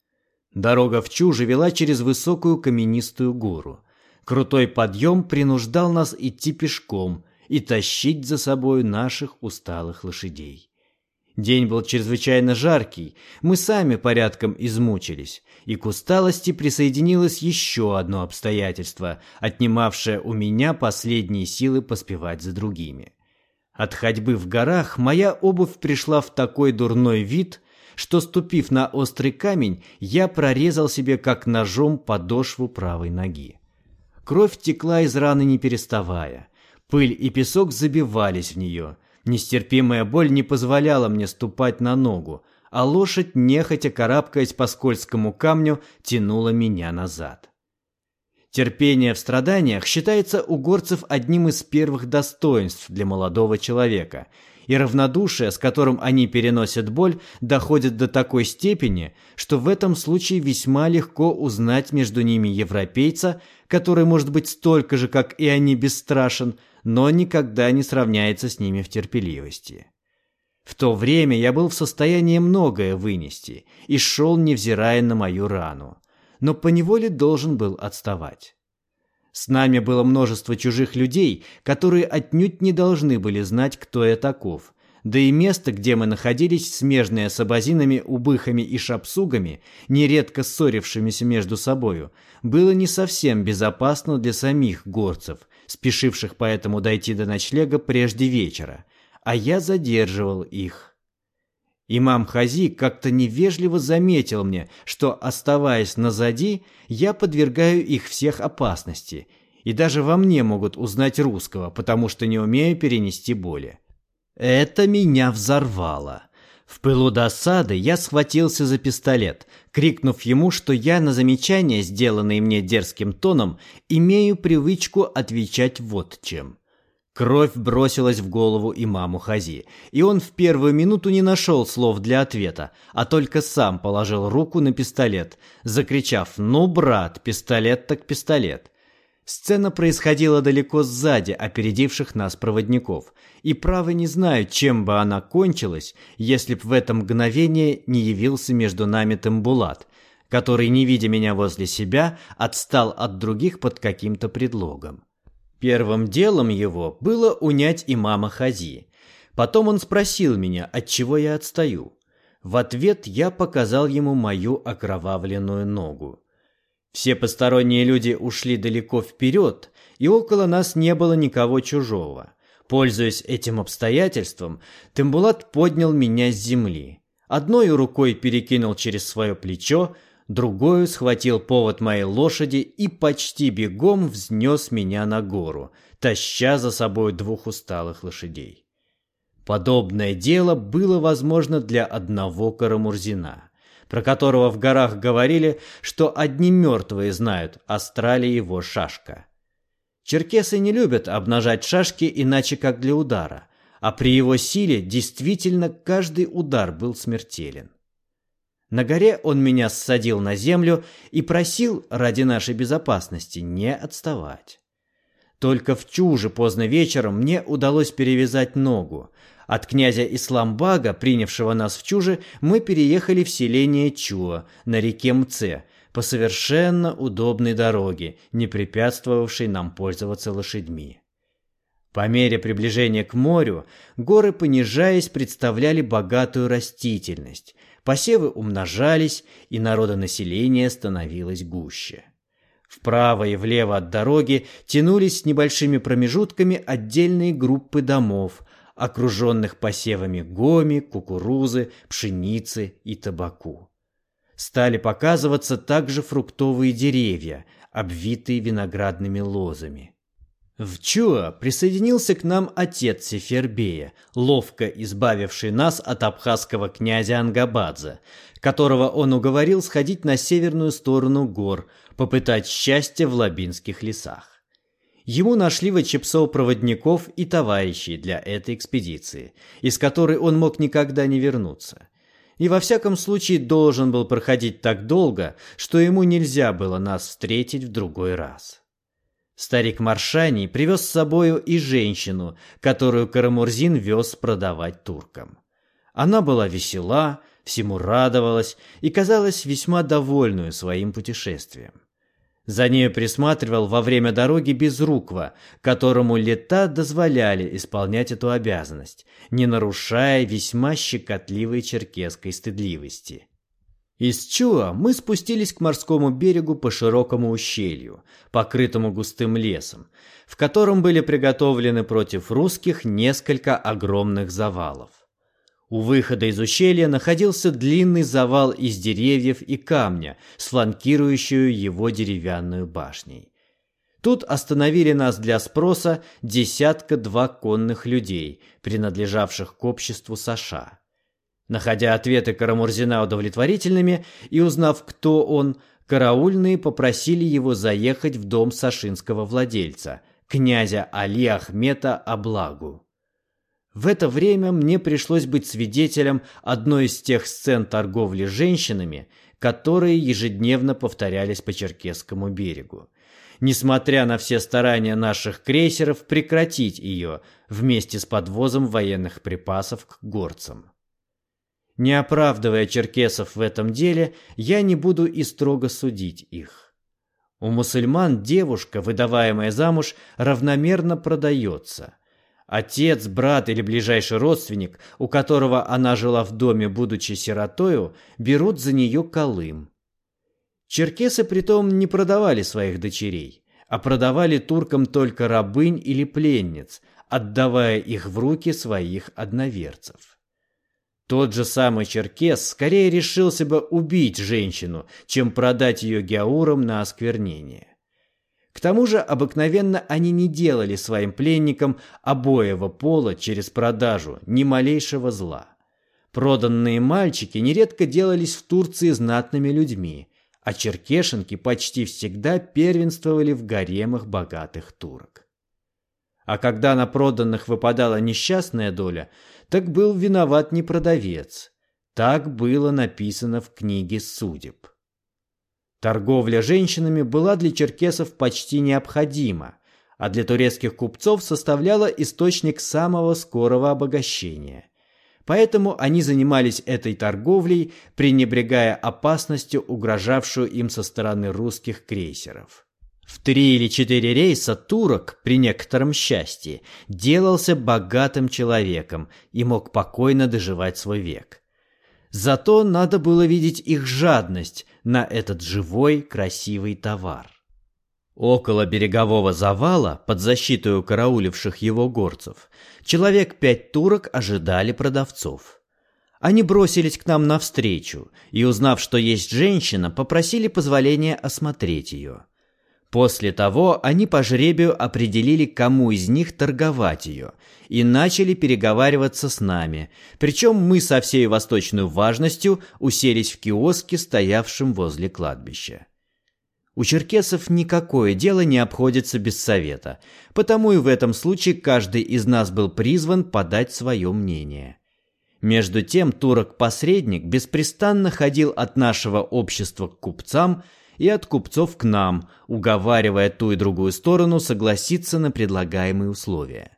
Дорога в Чуже вела через высокую каменистую гору. Крутой подъем принуждал нас идти пешком и тащить за собой наших усталых лошадей. День был чрезвычайно жаркий, мы сами порядком измучились, и к усталости присоединилось еще одно обстоятельство, отнимавшее у меня последние силы поспевать за другими. От ходьбы в горах моя обувь пришла в такой дурной вид, что, ступив на острый камень, я прорезал себе как ножом подошву правой ноги. Кровь текла из раны не переставая, пыль и песок забивались в нее – Нестерпимая боль не позволяла мне ступать на ногу, а лошадь, нехотя карабкаясь по скользкому камню, тянула меня назад. Терпение в страданиях считается у горцев одним из первых достоинств для молодого человека, и равнодушие, с которым они переносят боль, доходит до такой степени, что в этом случае весьма легко узнать между ними европейца, который может быть столько же, как и они, бесстрашен, но никогда не сравняется с ними в терпеливости. В то время я был в состоянии многое вынести и шел, невзирая на мою рану, но поневоле должен был отставать. С нами было множество чужих людей, которые отнюдь не должны были знать, кто я таков, да и место, где мы находились, смежное с абазинами, убыхами и шапсугами, нередко ссорившимися между собою, было не совсем безопасно для самих горцев, спешивших поэтому дойти до ночлега прежде вечера, а я задерживал их. Имам Хази как-то невежливо заметил мне, что, оставаясь назади, я подвергаю их всех опасности, и даже во мне могут узнать русского, потому что не умею перенести боли. Это меня взорвало. В пылу досады я схватился за пистолет, крикнув ему, что я на замечания, сделанные мне дерзким тоном, имею привычку отвечать вот чем. Кровь бросилась в голову имаму Хази, и он в первую минуту не нашел слов для ответа, а только сам положил руку на пистолет, закричав «Ну, брат, пистолет так пистолет!» Сцена происходила далеко сзади опередивших нас проводников, и право не знаю, чем бы она кончилась, если б в это мгновение не явился между нами Тамбулат, который, не видя меня возле себя, отстал от других под каким-то предлогом. Первым делом его было унять имама Хази. Потом он спросил меня, от чего я отстаю. В ответ я показал ему мою окровавленную ногу. Все посторонние люди ушли далеко вперед, и около нас не было никого чужого. Пользуясь этим обстоятельством, Тембулат поднял меня с земли. Одной рукой перекинул через свое плечо, другой схватил повод моей лошади и почти бегом взнес меня на гору, таща за собой двух усталых лошадей. Подобное дело было возможно для одного Карамурзина про которого в горах говорили, что одни мертвые знают, острали его шашка. Черкесы не любят обнажать шашки иначе как для удара, а при его силе действительно каждый удар был смертелен. На горе он меня ссадил на землю и просил ради нашей безопасности не отставать. Только в чуже поздно вечером мне удалось перевязать ногу, от князя Исламбага, принявшего нас в Чуже, мы переехали в селение Чуа на реке Мце по совершенно удобной дороге, не препятствовавшей нам пользоваться лошадьми. По мере приближения к морю горы, понижаясь, представляли богатую растительность, посевы умножались, и народонаселение становилось гуще. Вправо и влево от дороги тянулись с небольшими промежутками отдельные группы домов, окруженных посевами гоми, кукурузы, пшеницы и табаку. Стали показываться также фруктовые деревья, обвитые виноградными лозами. В Чуа присоединился к нам отец Сефербея, ловко избавивший нас от абхазского князя Ангабадзе, которого он уговорил сходить на северную сторону гор, попытать счастье в Лабинских лесах. Ему нашли в Чепсоу проводников и товарищей для этой экспедиции, из которой он мог никогда не вернуться. И во всяком случае должен был проходить так долго, что ему нельзя было нас встретить в другой раз. Старик Маршани привез с собою и женщину, которую Карамурзин вез продавать туркам. Она была весела, всему радовалась и казалась весьма довольную своим путешествием. За нею присматривал во время дороги Безруква, которому лета дозволяли исполнять эту обязанность, не нарушая весьма щекотливой черкесской стыдливости. Из Чуа мы спустились к морскому берегу по широкому ущелью, покрытому густым лесом, в котором были приготовлены против русских несколько огромных завалов. У выхода из ущелья находился длинный завал из деревьев и камня с фланкирующую его деревянную башней. Тут остановили нас для спроса десятка-два конных людей, принадлежавших к обществу Саша. Находя ответы Карамурзина удовлетворительными и узнав, кто он, караульные попросили его заехать в дом сашинского владельца, князя Али Ахмета Аблагу. В это время мне пришлось быть свидетелем одной из тех сцен торговли женщинами, которые ежедневно повторялись по Черкесскому берегу. Несмотря на все старания наших крейсеров прекратить ее вместе с подвозом военных припасов к горцам. Не оправдывая черкесов в этом деле, я не буду и строго судить их. У мусульман девушка, выдаваемая замуж, равномерно продается – Отец, брат или ближайший родственник, у которого она жила в доме, будучи сиротою, берут за нее колым. Черкесы притом не продавали своих дочерей, а продавали туркам только рабынь или пленниц, отдавая их в руки своих одноверцев. Тот же самый черкес скорее решился бы убить женщину, чем продать ее геаурам на осквернение. К тому же обыкновенно они не делали своим пленникам обоего пола через продажу ни малейшего зла. Проданные мальчики нередко делались в Турции знатными людьми, а черкешенки почти всегда первенствовали в гаремах богатых турок. А когда на проданных выпадала несчастная доля, так был виноват не продавец. Так было написано в книге судеб. Торговля женщинами была для черкесов почти необходима, а для турецких купцов составляла источник самого скорого обогащения. Поэтому они занимались этой торговлей, пренебрегая опасностью, угрожавшую им со стороны русских крейсеров. В три или четыре рейса турок, при некотором счастье, делался богатым человеком и мог покойно доживать свой век. Зато надо было видеть их жадность на этот живой, красивый товар. Около берегового завала, под защитой карауливших его горцев, человек пять турок ожидали продавцов. Они бросились к нам навстречу и, узнав, что есть женщина, попросили позволения осмотреть ее. После того они по жребию определили, кому из них торговать ее, и начали переговариваться с нами, причем мы со всей восточной важностью уселись в киоске, стоявшем возле кладбища. У черкесов никакое дело не обходится без совета, потому и в этом случае каждый из нас был призван подать свое мнение. Между тем турок-посредник беспрестанно ходил от нашего общества к купцам – и от купцов к нам, уговаривая ту и другую сторону согласиться на предлагаемые условия.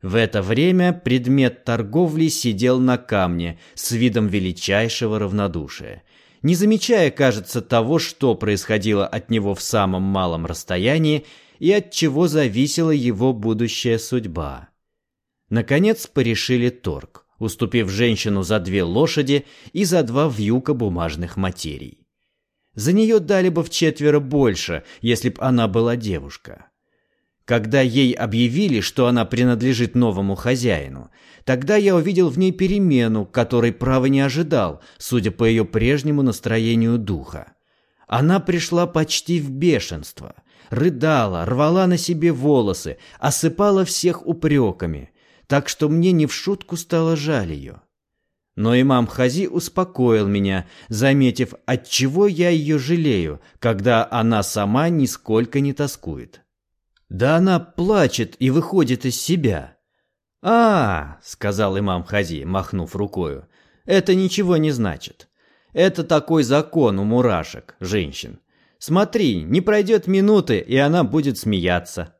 В это время предмет торговли сидел на камне с видом величайшего равнодушия, не замечая, кажется, того, что происходило от него в самом малом расстоянии и от чего зависела его будущая судьба. Наконец порешили торг, уступив женщину за две лошади и за два вьюка бумажных материй. За нее дали бы в четверо больше, если б она была девушка. Когда ей объявили, что она принадлежит новому хозяину, тогда я увидел в ней перемену, которой право не ожидал, судя по ее прежнему настроению духа. Она пришла почти в бешенство, рыдала, рвала на себе волосы, осыпала всех упреками, так что мне не в шутку стало жаль ее. Но имам Хази успокоил меня, заметив, от чего я ее жалею, когда она сама нисколько не тоскует. Да она плачет и выходит из себя. «А, — сказал имам Хази, махнув рукою, — это ничего не значит. Это такой закон у мурашек, женщин. Смотри, не пройдет минуты, и она будет смеяться».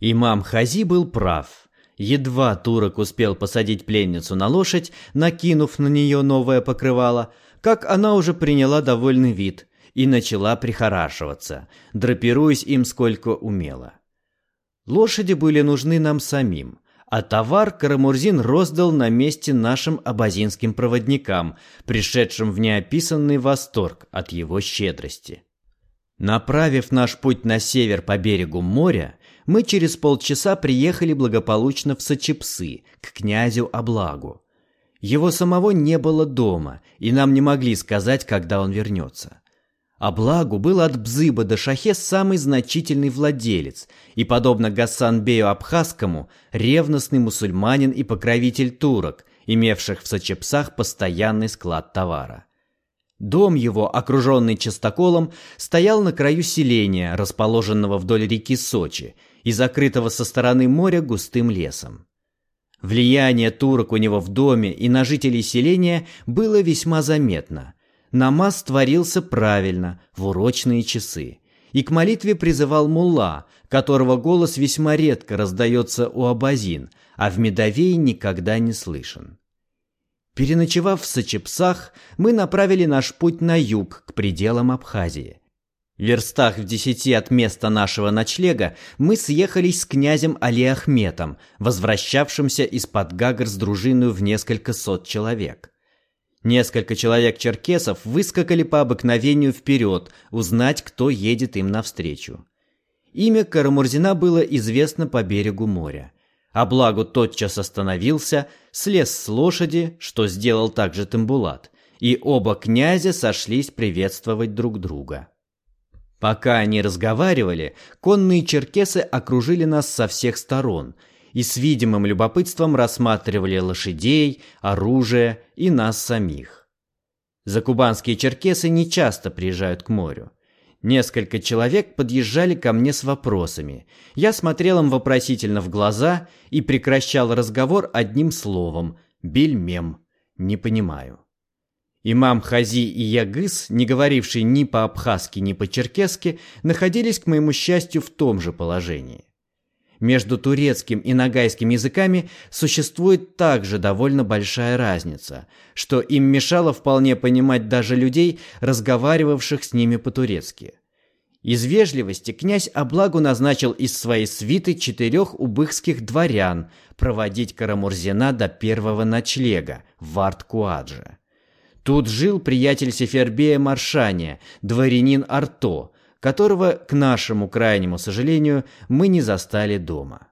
Имам Хази был прав. Едва турок успел посадить пленницу на лошадь, накинув на нее новое покрывало, как она уже приняла довольный вид и начала прихорашиваться, драпируясь им сколько умела. Лошади были нужны нам самим, а товар Карамурзин роздал на месте нашим абазинским проводникам, пришедшим в неописанный восторг от его щедрости. Направив наш путь на север по берегу моря, мы через полчаса приехали благополучно в Сачепсы, к князю Облагу. Его самого не было дома, и нам не могли сказать, когда он вернется. Облагу был от Бзыба до Шахе самый значительный владелец, и, подобно Гасанбею Абхазскому, ревностный мусульманин и покровитель турок, имевших в Сачепсах постоянный склад товара. Дом его, окруженный частоколом, стоял на краю селения, расположенного вдоль реки Сочи, и закрытого со стороны моря густым лесом. Влияние турок у него в доме и на жителей селения было весьма заметно. Намаз творился правильно, в урочные часы. И к молитве призывал мулла, которого голос весьма редко раздается у абазин, а в Медовее никогда не слышен. Переночевав в Сачепсах, мы направили наш путь на юг, к пределам Абхазии – в верстах в десяти от места нашего ночлега мы съехались с князем Али Ахметом, возвращавшимся из-под Гагр с дружиной в несколько сот человек. Несколько человек-черкесов выскакали по обыкновению вперед, узнать, кто едет им навстречу. Имя Карамурзина было известно по берегу моря. А благо тотчас остановился, слез с лошади, что сделал также Тамбулат, и оба князя сошлись приветствовать друг друга. Пока они разговаривали, конные черкесы окружили нас со всех сторон и с видимым любопытством рассматривали лошадей, оружие и нас самих. Закубанские черкесы не часто приезжают к морю. Несколько человек подъезжали ко мне с вопросами. Я смотрел им вопросительно в глаза и прекращал разговор одним словом «бельмем». Не понимаю. Имам Хази и Ягыс, не говорившие ни по-абхазски, ни по-черкесски, находились, к моему счастью, в том же положении. Между турецким и нагайским языками существует также довольно большая разница, что им мешало вполне понимать даже людей, разговаривавших с ними по-турецки. Из вежливости князь Облагу назначил из своей свиты четырех убыхских дворян проводить Карамурзина до первого ночлега в Арт-Куадже. Тут жил приятель Сефербея Маршания, дворянин Арто, которого, к нашему крайнему сожалению, мы не застали дома.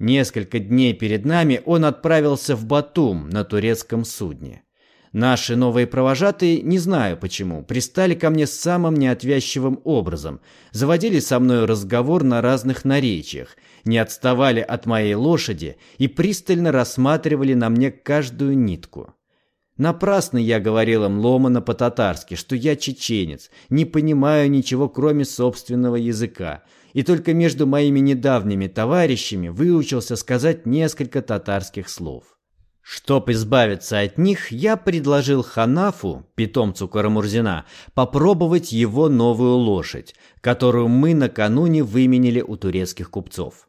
Несколько дней перед нами он отправился в Батум на турецком судне. Наши новые провожатые, не знаю почему, пристали ко мне самым неотвязчивым образом, заводили со мной разговор на разных наречиях, не отставали от моей лошади и пристально рассматривали на мне каждую нитку. Напрасно я говорил им ломано по-татарски, что я чеченец, не понимаю ничего, кроме собственного языка, и только между моими недавними товарищами выучился сказать несколько татарских слов. Чтоб избавиться от них, я предложил Ханафу, питомцу Карамурзина, попробовать его новую лошадь, которую мы накануне выменили у турецких купцов.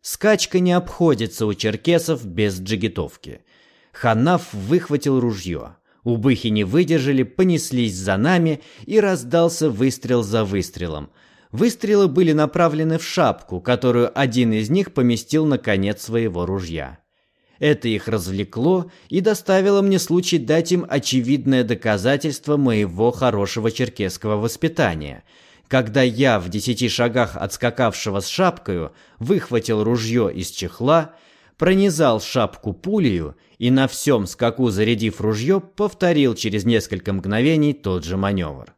Скачка не обходится у черкесов без джигитовки – Ханаф выхватил ружье. Убыхи не выдержали, понеслись за нами, и раздался выстрел за выстрелом. Выстрелы были направлены в шапку, которую один из них поместил на конец своего ружья. Это их развлекло и доставило мне случай дать им очевидное доказательство моего хорошего черкесского воспитания. Когда я в десяти шагах от скакавшего с шапкою выхватил ружье из чехла, пронизал шапку пулею и на всем скаку, зарядив ружье, повторил через несколько мгновений тот же маневр.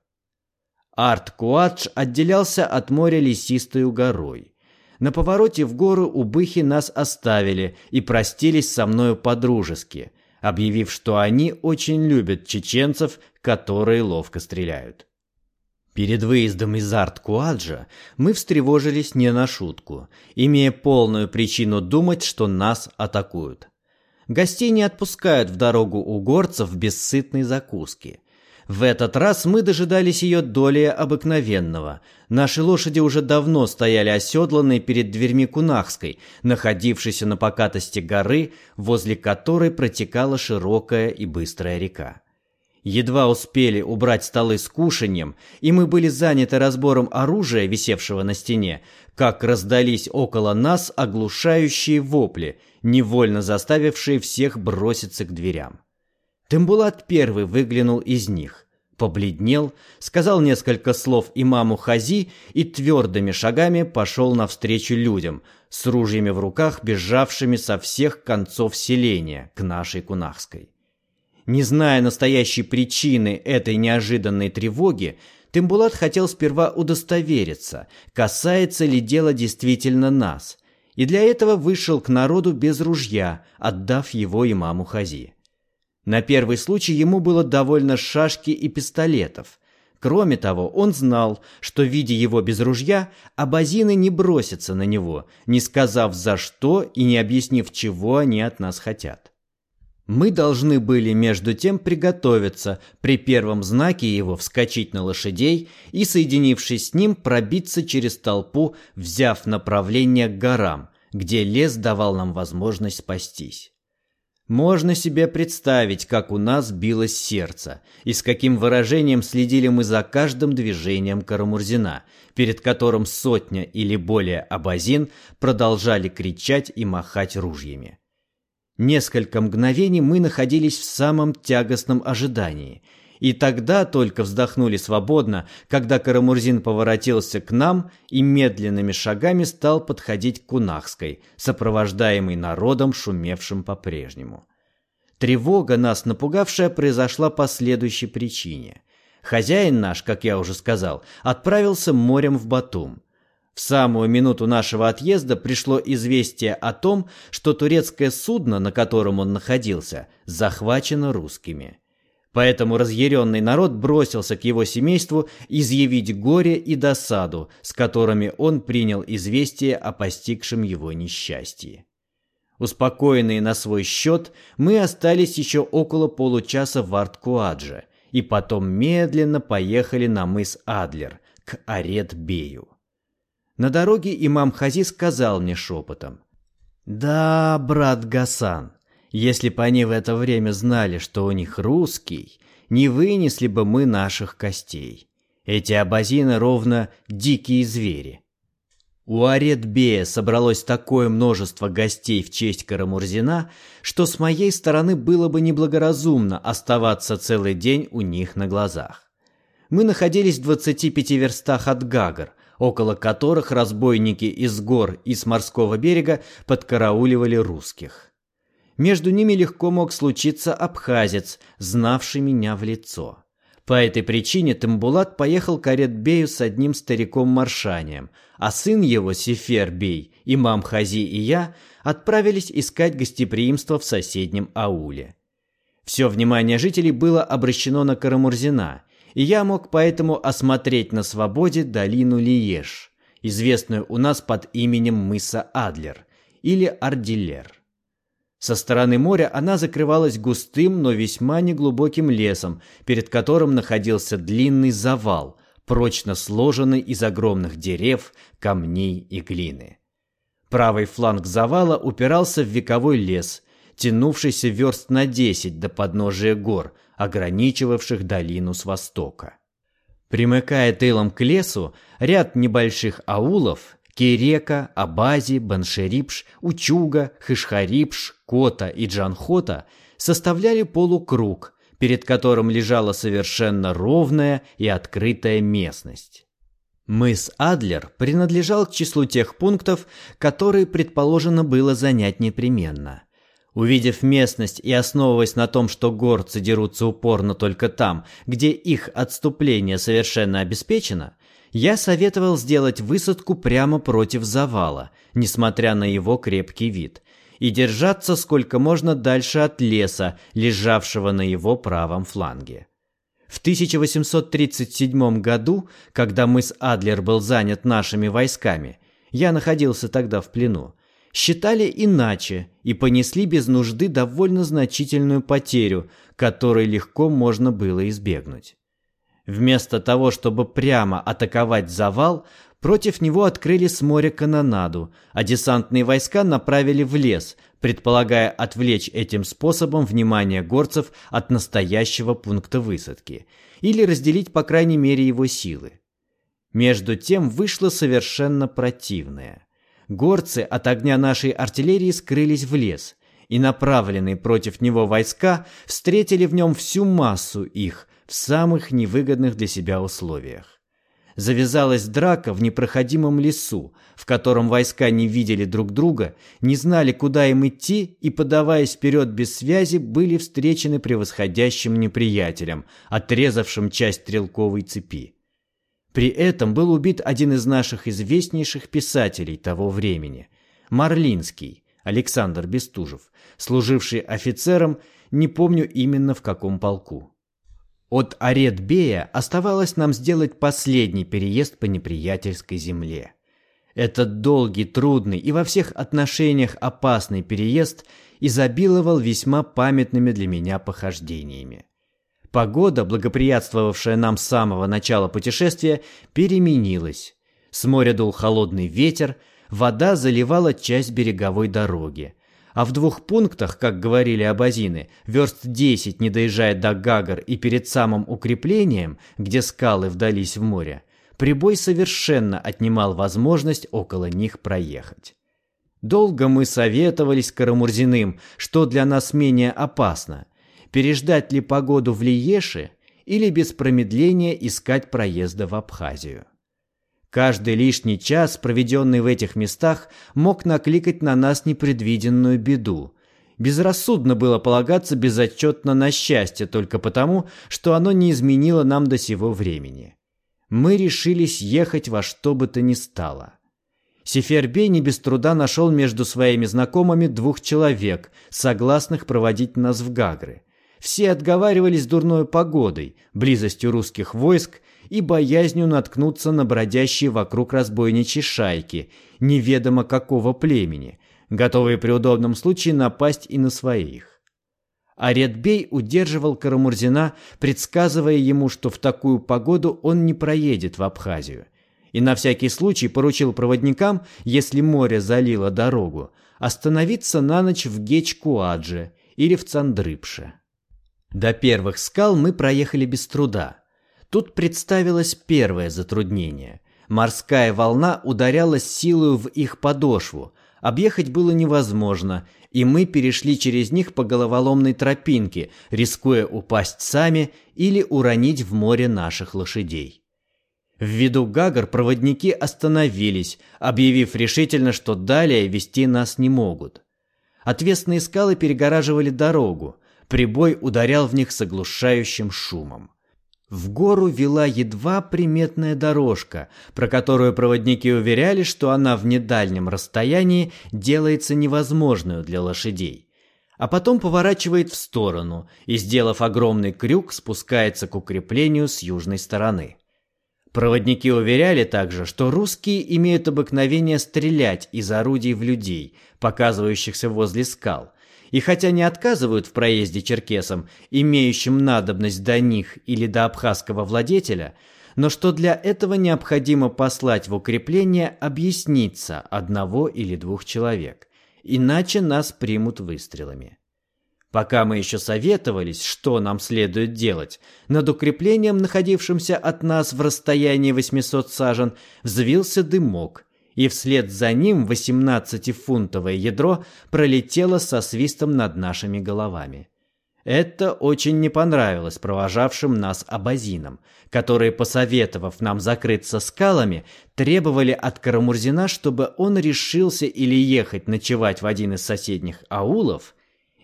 Арт-Куадж отделялся от моря лесистой горой. На повороте в гору убыхи нас оставили и простились со мною по-дружески, объявив, что они очень любят чеченцев, которые ловко стреляют. Перед выездом из Арт-Куаджа мы встревожились не на шутку, имея полную причину думать, что нас атакуют. Гостей не отпускают в дорогу у горцев без сытной закуски. В этот раз мы дожидались ее долее обыкновенного. Наши лошади уже давно стояли оседланные перед дверьми Кунахской, находившейся на покатости горы, возле которой протекала широкая и быстрая река. Едва успели убрать столы с кушаньем, и мы были заняты разбором оружия, висевшего на стене, как раздались около нас оглушающие вопли, невольно заставившие всех броситься к дверям. Тембулат первый выглянул из них, побледнел, сказал несколько слов имаму Хази и твердыми шагами пошел навстречу людям, с ружьями в руках, бежавшими со всех концов селения к нашей Кунахской. Не зная настоящей причины этой неожиданной тревоги, Тембулат хотел сперва удостовериться, касается ли дело действительно нас, и для этого вышел к народу без ружья, отдав его имаму Хази. На первый случай ему было довольно шашки и пистолетов. Кроме того, он знал, что, видя его без ружья, абазины не бросятся на него, не сказав за что и не объяснив, чего они от нас хотят. Мы должны были между тем приготовиться при первом знаке его вскочить на лошадей и, соединившись с ним, пробиться через толпу, взяв направление к горам, где лес давал нам возможность спастись. Можно себе представить, как у нас билось сердце, и с каким выражением следили мы за каждым движением Карамурзина, перед которым сотня или более абазин продолжали кричать и махать ружьями. Несколько мгновений мы находились в самом тягостном ожидании, и тогда только вздохнули свободно, когда Карамурзин поворотился к нам и медленными шагами стал подходить к Кунахской, сопровождаемый народом, шумевшим по-прежнему. Тревога нас напугавшая произошла по следующей причине. Хозяин наш, как я уже сказал, отправился морем в Батум. В самую минуту нашего отъезда пришло известие о том, что турецкое судно, на котором он находился, захвачено русскими. Поэтому разъяренный народ бросился к его семейству изъявить горе и досаду, с которыми он принял известие о постигшем его несчастье. Успокоенные на свой счет, мы остались еще около получаса в Арткуадже и потом медленно поехали на мыс Адлер, к Арет-Бею. На дороге имам Хази сказал мне шепотом. «Да, брат Гасан, если бы они в это время знали, что у них русский, не вынесли бы мы наших костей. Эти абазины ровно дикие звери. У Аретбея собралось такое множество гостей в честь Карамурзина, что с моей стороны было бы неблагоразумно оставаться целый день у них на глазах. Мы находились в 25 верстах от Гагар, около которых разбойники из гор и с морского берега подкарауливали русских. Между ними легко мог случиться абхазец, знавший меня в лицо. По этой причине Тамбулат поехал к Аретбею с одним стариком-маршанием, а сын его, Сефер-бей, имам Хази и я отправились искать гостеприимство в соседнем ауле. Все внимание жителей было обращено на Карамурзина, и я мог поэтому осмотреть на свободе долину Лиеш, известную у нас под именем мыса Адлер или Ардилер. Со стороны моря она закрывалась густым, но весьма неглубоким лесом, перед которым находился длинный завал, прочно сложенный из огромных дерев, камней и глины. Правый фланг завала упирался в вековой лес, тянувшийся верст на десять до подножия гор, ограничивавших долину с востока. Примыкая тылом к лесу, ряд небольших аулов Керека, Абази, Баншерипш, Учуга, Хышхарипш, Кота и Джанхота составляли полукруг, перед которым лежала совершенно ровная и открытая местность. Мыс Адлер принадлежал к числу тех пунктов, которые предположено было занять непременно. Увидев местность и основываясь на том, что горцы дерутся упорно только там, где их отступление совершенно обеспечено, я советовал сделать высадку прямо против завала, несмотря на его крепкий вид, и держаться сколько можно дальше от леса, лежавшего на его правом фланге. В 1837 году, когда мыс Адлер был занят нашими войсками, я находился тогда в плену, считали иначе и понесли без нужды довольно значительную потерю, которой легко можно было избегнуть. Вместо того, чтобы прямо атаковать завал, против него открыли с моря канонаду, а десантные войска направили в лес, предполагая отвлечь этим способом внимание горцев от настоящего пункта высадки или разделить по крайней мере его силы. Между тем вышло совершенно противное. Горцы от огня нашей артиллерии скрылись в лес, и направленные против него войска встретили в нем всю массу их в самых невыгодных для себя условиях. Завязалась драка в непроходимом лесу, в котором войска не видели друг друга, не знали, куда им идти и, подаваясь вперед без связи, были встречены превосходящим неприятелем, отрезавшим часть стрелковой цепи. При этом был убит один из наших известнейших писателей того времени – Марлинский, Александр Бестужев, служивший офицером, не помню именно в каком полку. От Аретбея оставалось нам сделать последний переезд по неприятельской земле. Этот долгий, трудный и во всех отношениях опасный переезд изобиловал весьма памятными для меня похождениями. Погода, благоприятствовавшая нам с самого начала путешествия, переменилась. С моря дул холодный ветер, вода заливала часть береговой дороги. А в двух пунктах, как говорили абазины, верст десять не доезжая до Гагар и перед самым укреплением, где скалы вдались в море, прибой совершенно отнимал возможность около них проехать. Долго мы советовались с Карамурзиным, что для нас менее опасно – переждать ли погоду в Лиеше или без промедления искать проезда в Абхазию. Каждый лишний час, проведенный в этих местах, мог накликать на нас непредвиденную беду. Безрассудно было полагаться безотчетно на счастье только потому, что оно не изменило нам до сего времени. Мы решились ехать во что бы то ни стало. Сефербей не без труда нашел между своими знакомыми двух человек, согласных проводить нас в Гагры – все отговаривались дурной погодой, близостью русских войск и боязнью наткнуться на бродящие вокруг разбойничьи шайки, неведомо какого племени, готовые при удобном случае напасть и на своих. Аредбей удерживал Карамурзина, предсказывая ему, что в такую погоду он не проедет в Абхазию, и на всякий случай поручил проводникам, если море залило дорогу, остановиться на ночь в Гечкуадже или в Цандрыпше. До первых скал мы проехали без труда. Тут представилось первое затруднение. Морская волна ударялась силою в их подошву. Объехать было невозможно, и мы перешли через них по головоломной тропинке, рискуя упасть сами или уронить в море наших лошадей. В виду Гагар проводники остановились, объявив решительно, что далее вести нас не могут. Отвесные скалы перегораживали дорогу, Прибой ударял в них с оглушающим шумом. В гору вела едва приметная дорожка, про которую проводники уверяли, что она в недальнем расстоянии делается невозможную для лошадей. А потом поворачивает в сторону и, сделав огромный крюк, спускается к укреплению с южной стороны. Проводники уверяли также, что русские имеют обыкновение стрелять из орудий в людей, показывающихся возле скал, и хотя не отказывают в проезде черкесам, имеющим надобность до них или до абхазского владетеля, но что для этого необходимо послать в укрепление объясниться одного или двух человек, иначе нас примут выстрелами. Пока мы еще советовались, что нам следует делать, над укреплением, находившимся от нас в расстоянии 800 сажен, взвился дымок, и вслед за ним восемнадцатифунтовое ядро пролетело со свистом над нашими головами. Это очень не понравилось провожавшим нас абазинам, которые, посоветовав нам закрыться скалами, требовали от Карамурзина, чтобы он решился или ехать ночевать в один из соседних аулов,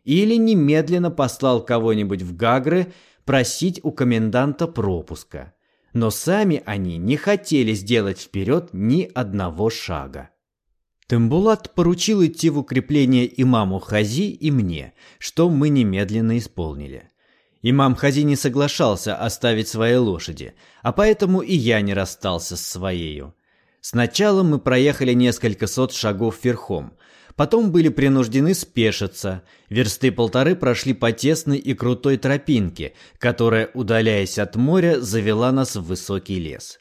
или немедленно послал кого-нибудь в Гагры просить у коменданта пропуска. Но сами они не хотели сделать вперед ни одного шага. Тембулат поручил идти в укрепление имаму Хази и мне, что мы немедленно исполнили. Имам Хази не соглашался оставить свои лошади, а поэтому и я не расстался с своею. Сначала мы проехали несколько сот шагов верхом, потом были принуждены спешиться. Версты полторы прошли по тесной и крутой тропинке, которая, удаляясь от моря, завела нас в высокий лес.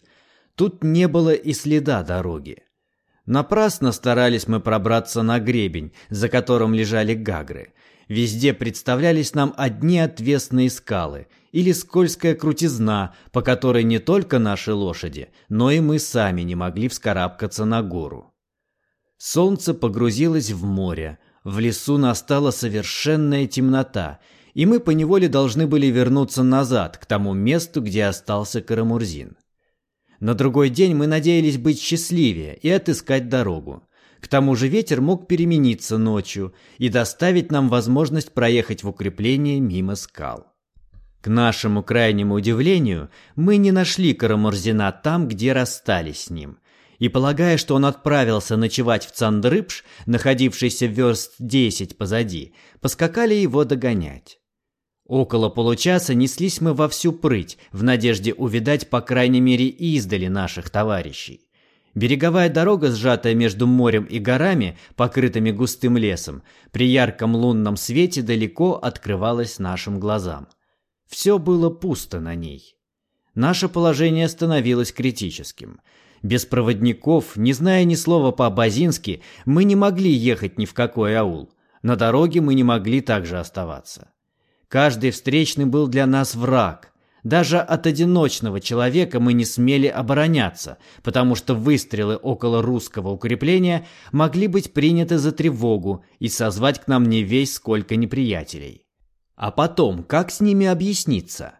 Тут не было и следа дороги. Напрасно старались мы пробраться на гребень, за которым лежали гагры. Везде представлялись нам одни отвесные скалы или скользкая крутизна, по которой не только наши лошади, но и мы сами не могли вскарабкаться на гору. Солнце погрузилось в море, в лесу настала совершенная темнота, и мы поневоле должны были вернуться назад, к тому месту, где остался Карамурзин. На другой день мы надеялись быть счастливее и отыскать дорогу. К тому же ветер мог перемениться ночью и доставить нам возможность проехать в укрепление мимо скал. К нашему крайнему удивлению, мы не нашли Карамурзина там, где расстались с ним. И полагая, что он отправился ночевать в Цандрыбш, находившийся верст десять позади, поскакали его догонять. Около получаса неслись мы во всю прыть, в надежде увидать по крайней мере издали наших товарищей. Береговая дорога, сжатая между морем и горами, покрытыми густым лесом, при ярком лунном свете далеко открывалась нашим глазам. Все было пусто на ней. Наше положение становилось критическим. Без проводников, не зная ни слова по-абазински, мы не могли ехать ни в какой аул. На дороге мы не могли также оставаться. Каждый встречный был для нас враг. Даже от одиночного человека мы не смели обороняться, потому что выстрелы около русского укрепления могли быть приняты за тревогу и созвать к нам не весь сколько неприятелей. А потом, как с ними объясниться?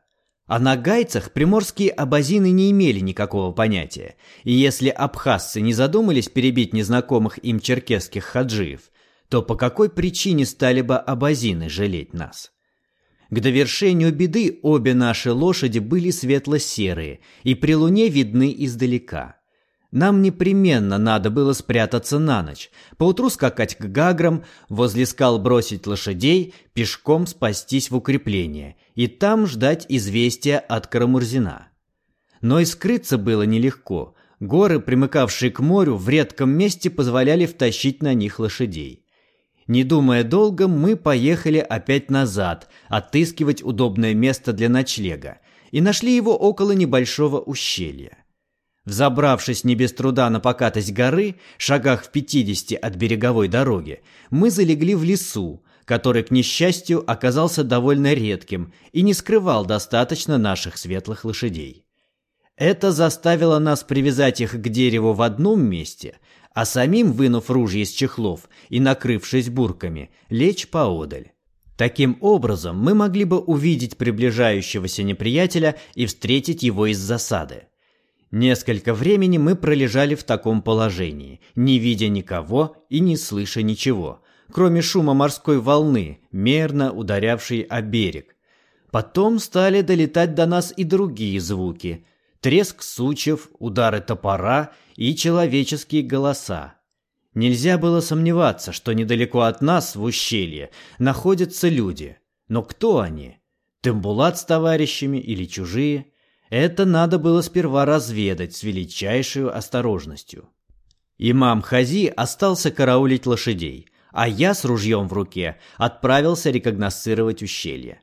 О нагайцах приморские абазины не имели никакого понятия, и если абхазцы не задумались перебить незнакомых им черкесских хаджиев, то по какой причине стали бы абазины жалеть нас? К довершению беды обе наши лошади были светло-серые и при луне видны издалека. Нам непременно надо было спрятаться на ночь, поутру скакать к гаграм, возле скал бросить лошадей, пешком спастись в укрепление и там ждать известия от Карамурзина. Но и скрыться было нелегко. Горы, примыкавшие к морю, в редком месте позволяли втащить на них лошадей. Не думая долго, мы поехали опять назад, отыскивать удобное место для ночлега, и нашли его около небольшого ущелья. Взобравшись не без труда на покатость горы, шагах в пятидесяти от береговой дороги, мы залегли в лесу, который, к несчастью, оказался довольно редким и не скрывал достаточно наших светлых лошадей. Это заставило нас привязать их к дереву в одном месте, а самим, вынув ружья из чехлов и накрывшись бурками, лечь поодаль. Таким образом, мы могли бы увидеть приближающегося неприятеля и встретить его из засады. Несколько времени мы пролежали в таком положении, не видя никого и не слыша ничего, кроме шума морской волны, мерно ударявшей о берег. Потом стали долетать до нас и другие звуки, треск сучьев, удары топора и человеческие голоса. Нельзя было сомневаться, что недалеко от нас, в ущелье, находятся люди. Но кто они? Тембулат с товарищами или чужие? Это надо было сперва разведать с величайшей осторожностью. Имам Хази остался караулить лошадей, а я с ружьем в руке отправился рекогносцировать ущелье.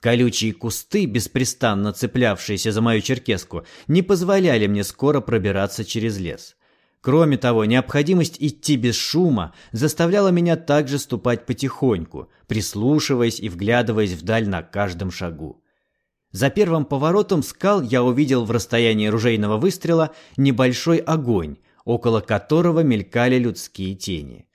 Колючие кусты, беспрестанно цеплявшиеся за мою черкеску, не позволяли мне скоро пробираться через лес. Кроме того, необходимость идти без шума заставляла меня также ступать потихоньку, прислушиваясь и вглядываясь вдаль на каждом шагу. За первым поворотом скал я увидел в расстоянии ружейного выстрела небольшой огонь, около которого мелькали людские тени.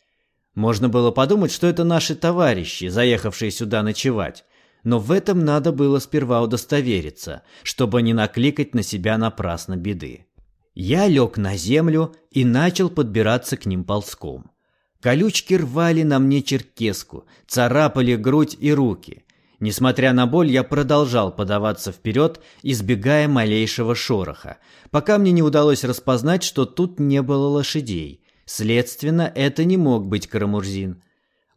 Можно было подумать, что это наши товарищи, заехавшие сюда ночевать, но в этом надо было сперва удостовериться, чтобы не накликать на себя напрасно беды. Я лег на землю и начал подбираться к ним ползком. Колючки рвали на мне черкеску, царапали грудь и руки. Несмотря на боль, я продолжал подаваться вперед, избегая малейшего шороха, пока мне не удалось распознать, что тут не было лошадей. Следственно, это не мог быть Карамурзин.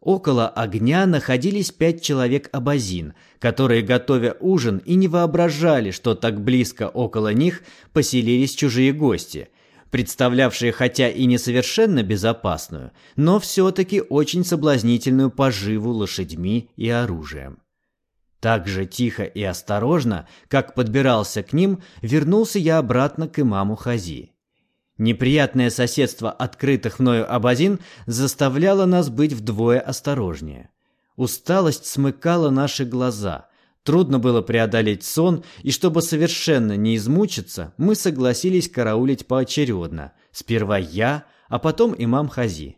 Около огня находились пять человек-абазин, которые, готовя ужин, и не воображали, что так близко около них поселились чужие гости, представлявшие хотя и не совершенно безопасную, но все-таки очень соблазнительную поживу лошадьми и оружием. Так же тихо и осторожно, как подбирался к ним, вернулся я обратно к имаму Хази. Неприятное соседство открытых мною абазин заставляло нас быть вдвое осторожнее. Усталость смыкала наши глаза. Трудно было преодолеть сон, и чтобы совершенно не измучиться, мы согласились караулить поочередно. Сперва я, а потом имам Хази.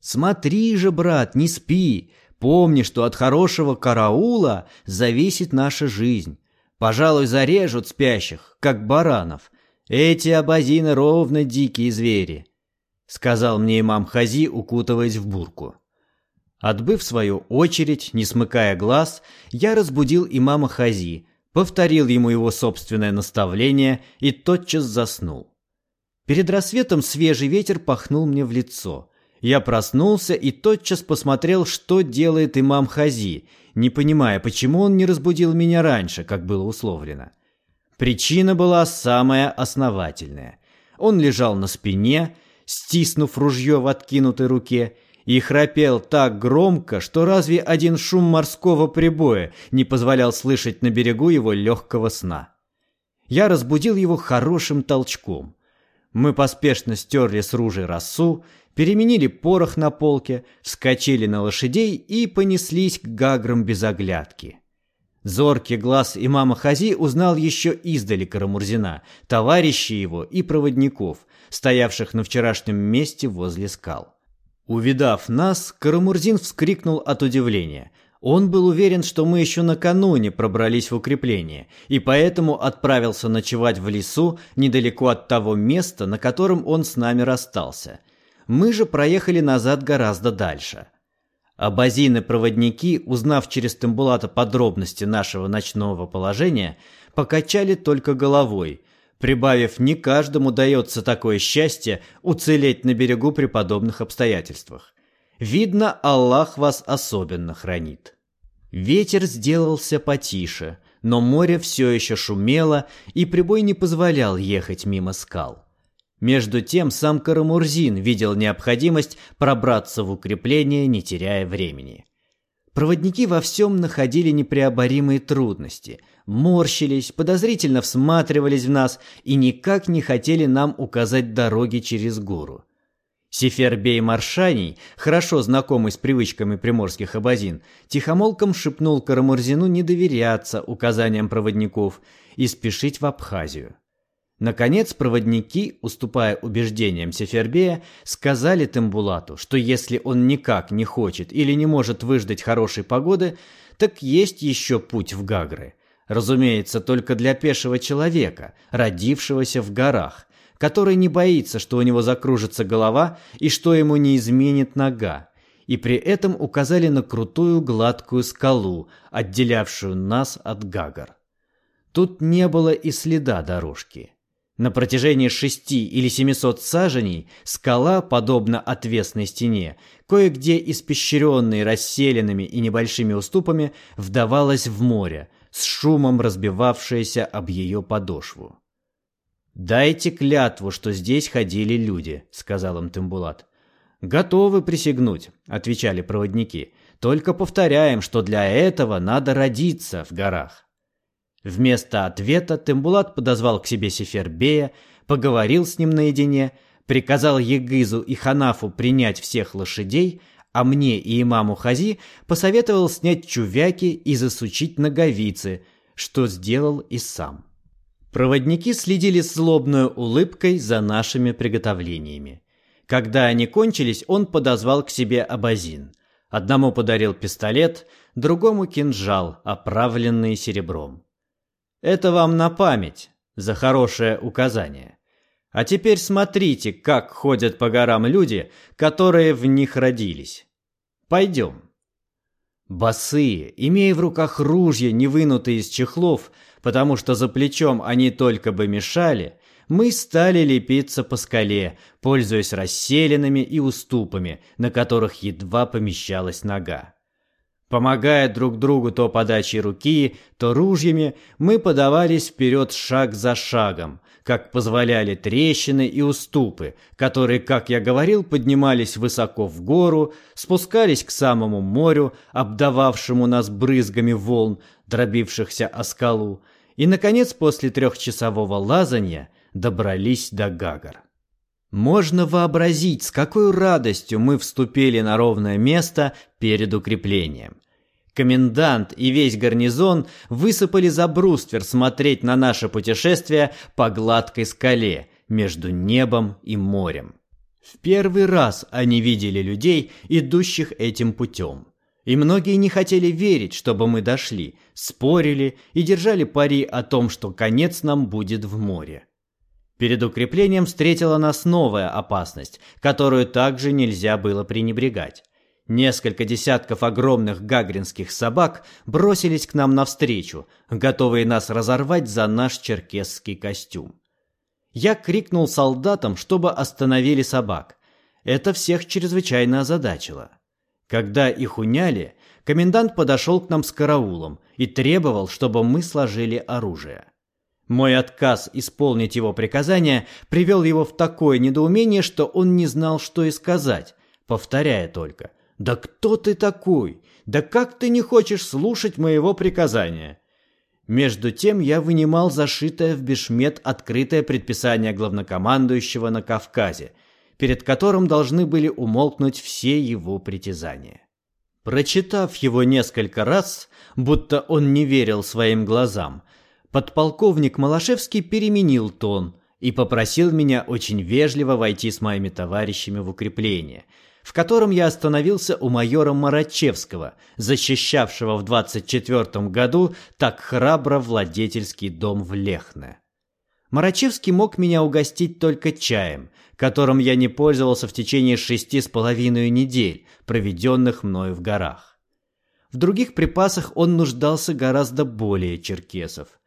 «Смотри же, брат, не спи!» Помни, что от хорошего караула зависит наша жизнь. Пожалуй, зарежут спящих, как баранов. Эти абазины ровно дикие звери, сказал мне имам Хази, укутываясь в бурку. Отбыв свою очередь, не смыкая глаз, я разбудил имама Хази, повторил ему его собственное наставление и тотчас заснул. Перед рассветом свежий ветер пахнул мне в лицо. Я проснулся и тотчас посмотрел, что делает имам Хази, не понимая, почему он не разбудил меня раньше, как было условлено. Причина была самая основательная. Он лежал на спине, стиснув ружье в откинутой руке, и храпел так громко, что разве один шум морского прибоя не позволял слышать на берегу его легкого сна. Я разбудил его хорошим толчком. Мы поспешно стерли с ружей росу, переменили порох на полке, вскочили на лошадей и понеслись к гаграм без оглядки. Зоркий глаз имама Хази узнал еще издали Карамурзина, товарищей его и проводников, стоявших на вчерашнем месте возле скал. Увидав нас, Карамурзин вскрикнул от удивления. Он был уверен, что мы еще накануне пробрались в укрепление, и поэтому отправился ночевать в лесу недалеко от того места, на котором он с нами расстался – мы же проехали назад гораздо дальше. Абазины-проводники, узнав через Тамбулата подробности нашего ночного положения, покачали только головой, прибавив «не каждому дается такое счастье уцелеть на берегу при подобных обстоятельствах. Видно, Аллах вас особенно хранит». Ветер сделался потише, но море все еще шумело, и прибой не позволял ехать мимо скал. Между тем сам Карамурзин видел необходимость пробраться в укрепление, не теряя времени. Проводники во всем находили непреоборимые трудности, морщились, подозрительно всматривались в нас и никак не хотели нам указать дороги через гору. Сефербей Маршаний, хорошо знакомый с привычками приморских абазин, тихомолком шепнул Карамурзину не доверяться указаниям проводников и спешить в Абхазию. Наконец, проводники, уступая убеждениям Сефербея, сказали Тембулату, что если он никак не хочет или не может выждать хорошей погоды, так есть еще путь в Гагры. Разумеется, только для пешего человека, родившегося в горах, который не боится, что у него закружится голова и что ему не изменит нога, и при этом указали на крутую гладкую скалу, отделявшую нас от Гагар. Тут не было и следа дорожки. На протяжении шести или семисот саженей скала, подобно отвесной стене, кое-где испещренной расселенными и небольшими уступами, вдавалась в море, с шумом разбивавшееся об ее подошву. «Дайте клятву, что здесь ходили люди», — сказал им Тембулат. «Готовы присягнуть», — отвечали проводники. «Только повторяем, что для этого надо родиться в горах». Вместо ответа Тембулат подозвал к себе Сефербея, поговорил с ним наедине, приказал Егызу и Ханафу принять всех лошадей, а мне и имаму Хази посоветовал снять чувяки и засучить ноговицы, что сделал и сам. Проводники следили с злобной улыбкой за нашими приготовлениями. Когда они кончились, он подозвал к себе абазин. Одному подарил пистолет, другому кинжал, оправленный серебром. Это вам на память, за хорошее указание. А теперь смотрите, как ходят по горам люди, которые в них родились. Пойдем. Босые, имея в руках ружья, не вынутые из чехлов, потому что за плечом они только бы мешали, мы стали лепиться по скале, пользуясь расселенными и уступами, на которых едва помещалась нога. Помогая друг другу то подачей руки, то ружьями, мы подавались вперед шаг за шагом, как позволяли трещины и уступы, которые, как я говорил, поднимались высоко в гору, спускались к самому морю, обдававшему нас брызгами волн, дробившихся о скалу, и, наконец, после трехчасового лазанья добрались до Гагар. Можно вообразить, с какой радостью мы вступили на ровное место перед укреплением. Комендант и весь гарнизон высыпали за бруствер смотреть на наше путешествие по гладкой скале между небом и морем. В первый раз они видели людей, идущих этим путем. И многие не хотели верить, чтобы мы дошли, спорили и держали пари о том, что конец нам будет в море. Перед укреплением встретила нас новая опасность, которую также нельзя было пренебрегать. Несколько десятков огромных гагринских собак бросились к нам навстречу, готовые нас разорвать за наш черкесский костюм. Я крикнул солдатам, чтобы остановили собак. Это всех чрезвычайно озадачило. Когда их уняли, комендант подошел к нам с караулом и требовал, чтобы мы сложили оружие. Мой отказ исполнить его приказание привел его в такое недоумение, что он не знал, что и сказать, повторяя только «Да кто ты такой? Да как ты не хочешь слушать моего приказания?» Между тем я вынимал зашитое в бешмет открытое предписание главнокомандующего на Кавказе, перед которым должны были умолкнуть все его притязания. Прочитав его несколько раз, будто он не верил своим глазам, Подполковник Малашевский переменил тон и попросил меня очень вежливо войти с моими товарищами в укрепление, в котором я остановился у майора Марачевского, защищавшего в 24 году так храбро владетельский дом в Лехне. Марачевский мог меня угостить только чаем, которым я не пользовался в течение шести с половиной недель, проведенных мною в горах. В других припасах он нуждался гораздо более черкесов –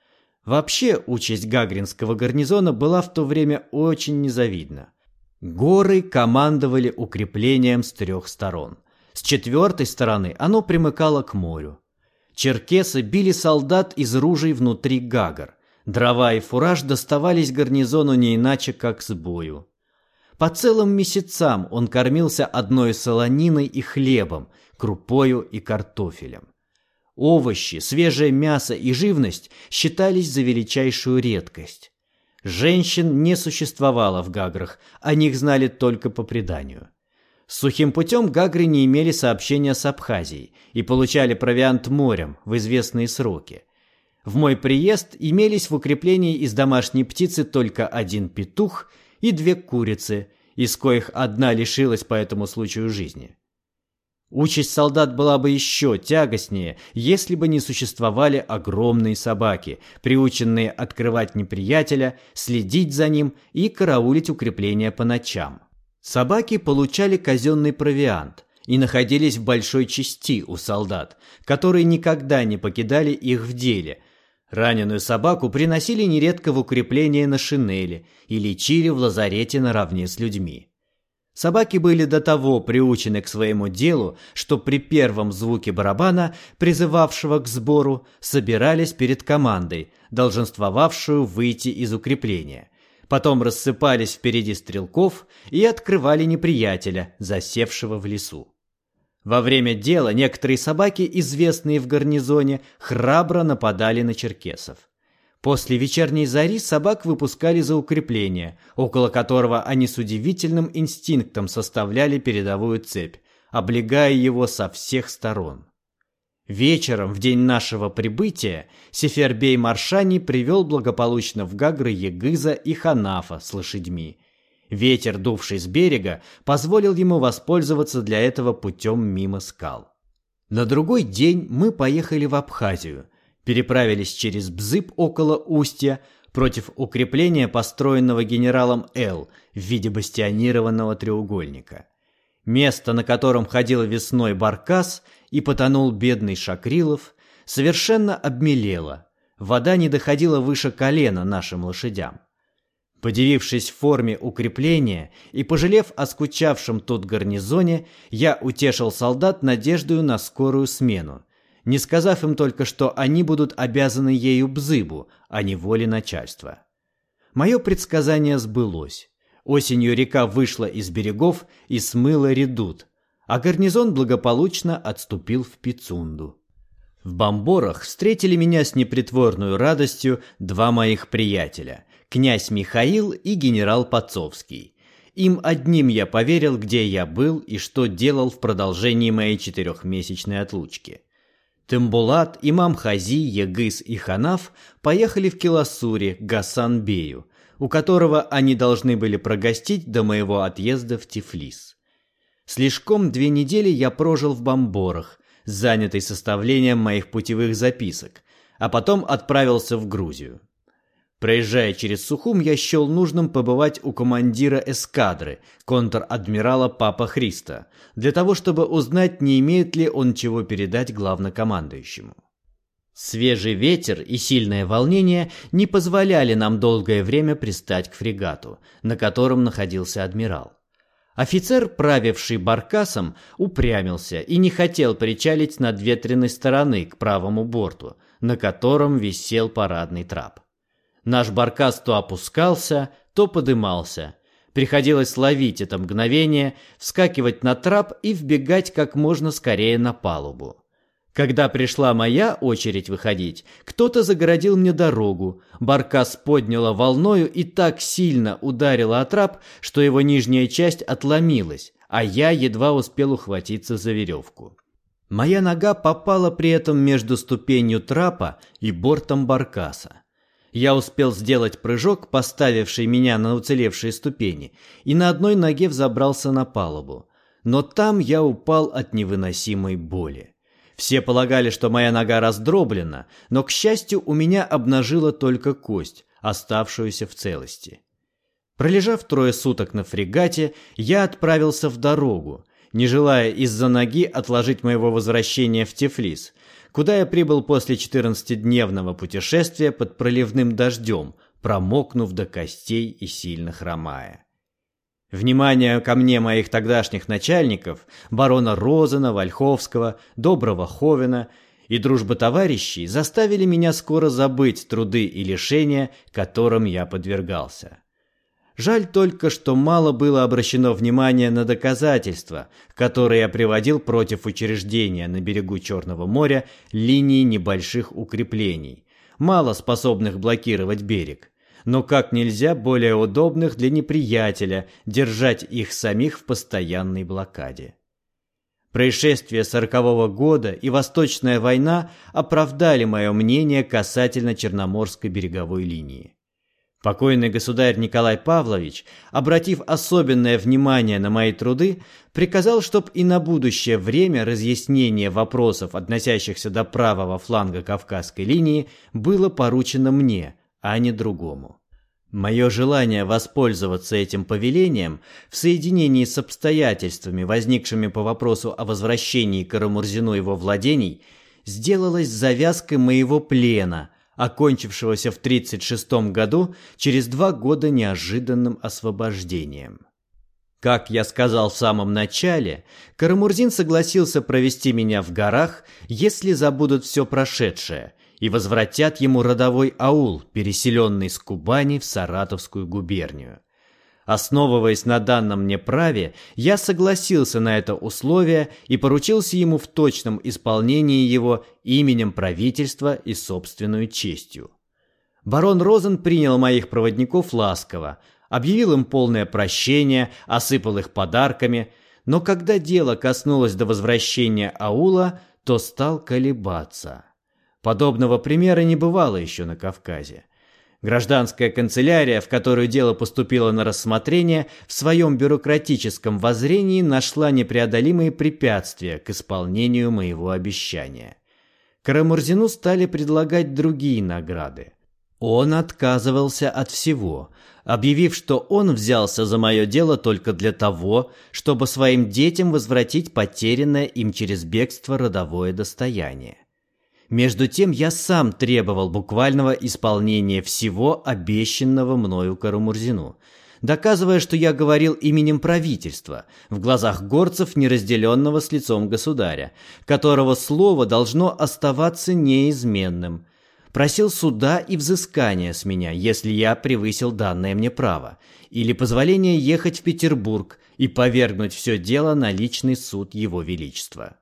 Вообще, участь Гагринского гарнизона была в то время очень незавидна. Горы командовали укреплением с трех сторон. С четвертой стороны оно примыкало к морю. Черкесы били солдат из ружей внутри Гагар. Дрова и фураж доставались гарнизону не иначе, как с бою. По целым месяцам он кормился одной солониной и хлебом, крупою и картофелем. Овощи, свежее мясо и живность считались за величайшую редкость. Женщин не существовало в Гаграх, о них знали только по преданию. Сухим путем Гагры не имели сообщения с Абхазией и получали провиант морем в известные сроки. В мой приезд имелись в укреплении из домашней птицы только один петух и две курицы, из коих одна лишилась по этому случаю жизни. Участь солдат была бы еще тягостнее, если бы не существовали огромные собаки, приученные открывать неприятеля, следить за ним и караулить укрепления по ночам. Собаки получали казенный провиант и находились в большой части у солдат, которые никогда не покидали их в деле. Раненую собаку приносили нередко в укрепление на шинели и лечили в лазарете наравне с людьми. Собаки были до того приучены к своему делу, что при первом звуке барабана, призывавшего к сбору, собирались перед командой, долженствовавшую выйти из укрепления. Потом рассыпались впереди стрелков и открывали неприятеля, засевшего в лесу. Во время дела некоторые собаки, известные в гарнизоне, храбро нападали на черкесов. После вечерней зари собак выпускали за укрепление, около которого они с удивительным инстинктом составляли передовую цепь, облегая его со всех сторон. Вечером, в день нашего прибытия, Сефербей Маршани привел благополучно в Гагры Егыза и Ханафа с лошадьми. Ветер, дувший с берега, позволил ему воспользоваться для этого путем мимо скал. На другой день мы поехали в Абхазию – переправились через Бзып около устья, против укрепления, построенного генералом Л в виде бастионированного треугольника. Место, на котором ходил весной Баркас и потонул бедный Шакрилов, совершенно обмелело. Вода не доходила выше колена нашим лошадям. Подивившись форме укрепления и пожалев о скучавшем тут гарнизоне, я утешил солдат надеждою на скорую смену, не сказав им только, что они будут обязаны ею бзыбу, а не воле начальства. Мое предсказание сбылось. Осенью река вышла из берегов и смыла редут, а гарнизон благополучно отступил в Пицунду. В Бомборах встретили меня с непритворной радостью два моих приятеля – князь Михаил и генерал Пацовский. Им одним я поверил, где я был и что делал в продолжении моей четырехмесячной отлучки. Тембулат, имам Хази, Ягыс и Ханаф поехали в Киласури к Гасан-бею, у которого они должны были прогостить до моего отъезда в Тифлис. Слишком две недели я прожил в Бомборах, занятый составлением моих путевых записок, а потом отправился в Грузию. Проезжая через Сухум, я счел нужным побывать у командира эскадры, контр-адмирала Папа Христа, для того, чтобы узнать, не имеет ли он чего передать главнокомандующему. Свежий ветер и сильное волнение не позволяли нам долгое время пристать к фрегату, на котором находился адмирал. Офицер, правивший баркасом, упрямился и не хотел причалить с надветренной стороны к правому борту, на котором висел парадный трап. Наш баркас то опускался, то подымался. Приходилось ловить это мгновение, вскакивать на трап и вбегать как можно скорее на палубу. Когда пришла моя очередь выходить, кто-то загородил мне дорогу. Баркас подняла волною и так сильно ударила о трап, что его нижняя часть отломилась, а я едва успел ухватиться за веревку. Моя нога попала при этом между ступенью трапа и бортом баркаса. Я успел сделать прыжок, поставивший меня на уцелевшие ступени, и на одной ноге взобрался на палубу. Но там я упал от невыносимой боли. Все полагали, что моя нога раздроблена, но, к счастью, у меня обнажила только кость, оставшуюся в целости. Пролежав трое суток на фрегате, я отправился в дорогу, не желая из-за ноги отложить моего возвращения в Тифлис, куда я прибыл после 14-дневного путешествия под проливным дождем, промокнув до костей и сильно хромая. Внимание ко мне моих тогдашних начальников, барона Розена, Вольховского, Доброго Ховена и дружба товарищей заставили меня скоро забыть труды и лишения, которым я подвергался. Жаль только, что мало было обращено внимания на доказательства, которые я приводил против учреждения на берегу Черного моря линии небольших укреплений, мало способных блокировать берег, но как нельзя более удобных для неприятеля держать их самих в постоянной блокаде. Происшествия сорокового года и Восточная война оправдали мое мнение касательно Черноморской береговой линии. Покойный государь Николай Павлович, обратив особенное внимание на мои труды, приказал, чтоб и на будущее время разъяснение вопросов, относящихся до правого фланга Кавказской линии, было поручено мне, а не другому. Мое желание воспользоваться этим повелением в соединении с обстоятельствами, возникшими по вопросу о возвращении Карамурзину его владений, сделалось завязкой моего плена – окончившегося в 1936 году через два года неожиданным освобождением. Как я сказал в самом начале, Карамурзин согласился провести меня в горах, если забудут все прошедшее, и возвратят ему родовой аул, переселенный с Кубани в Саратовскую губернию. Основываясь на данном мне праве, я согласился на это условие и поручился ему в точном исполнении его именем правительства и собственную честью. Барон Розен принял моих проводников ласково, объявил им полное прощение, осыпал их подарками, но когда дело коснулось до возвращения аула, то стал колебаться. Подобного примера не бывало еще на Кавказе. Гражданская канцелярия, в которую дело поступило на рассмотрение, в своем бюрократическом воззрении нашла непреодолимые препятствия к исполнению моего обещания. Карамурзину стали предлагать другие награды. Он отказывался от всего, объявив, что он взялся за мое дело только для того, чтобы своим детям возвратить потерянное им через бегство родовое достояние. Между тем я сам требовал буквального исполнения всего обещанного мною Карамурзину, доказывая, что я говорил именем правительства, в глазах горцев, неразделенного с лицом государя, которого слово должно оставаться неизменным. Просил суда и взыскания с меня, если я превысил данное мне право, или позволение ехать в Петербург и повергнуть все дело на личный суд его величества.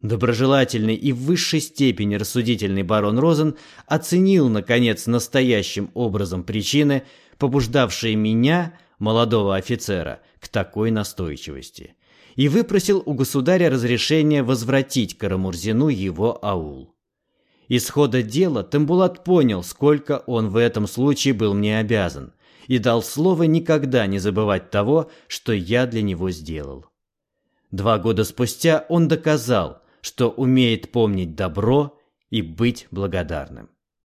Доброжелательный и в высшей степени рассудительный барон Розен оценил, наконец, настоящим образом причины, побуждавшие меня, молодого офицера, к такой настойчивости, и выпросил у государя разрешение возвратить Карамурзину его аул. Исхода дела Тамбулат понял, сколько он в этом случае был мне обязан, и дал слово никогда не забывать того, что я для него сделал. Два года спустя он доказал – что умеет помнить добро и быть благодарным.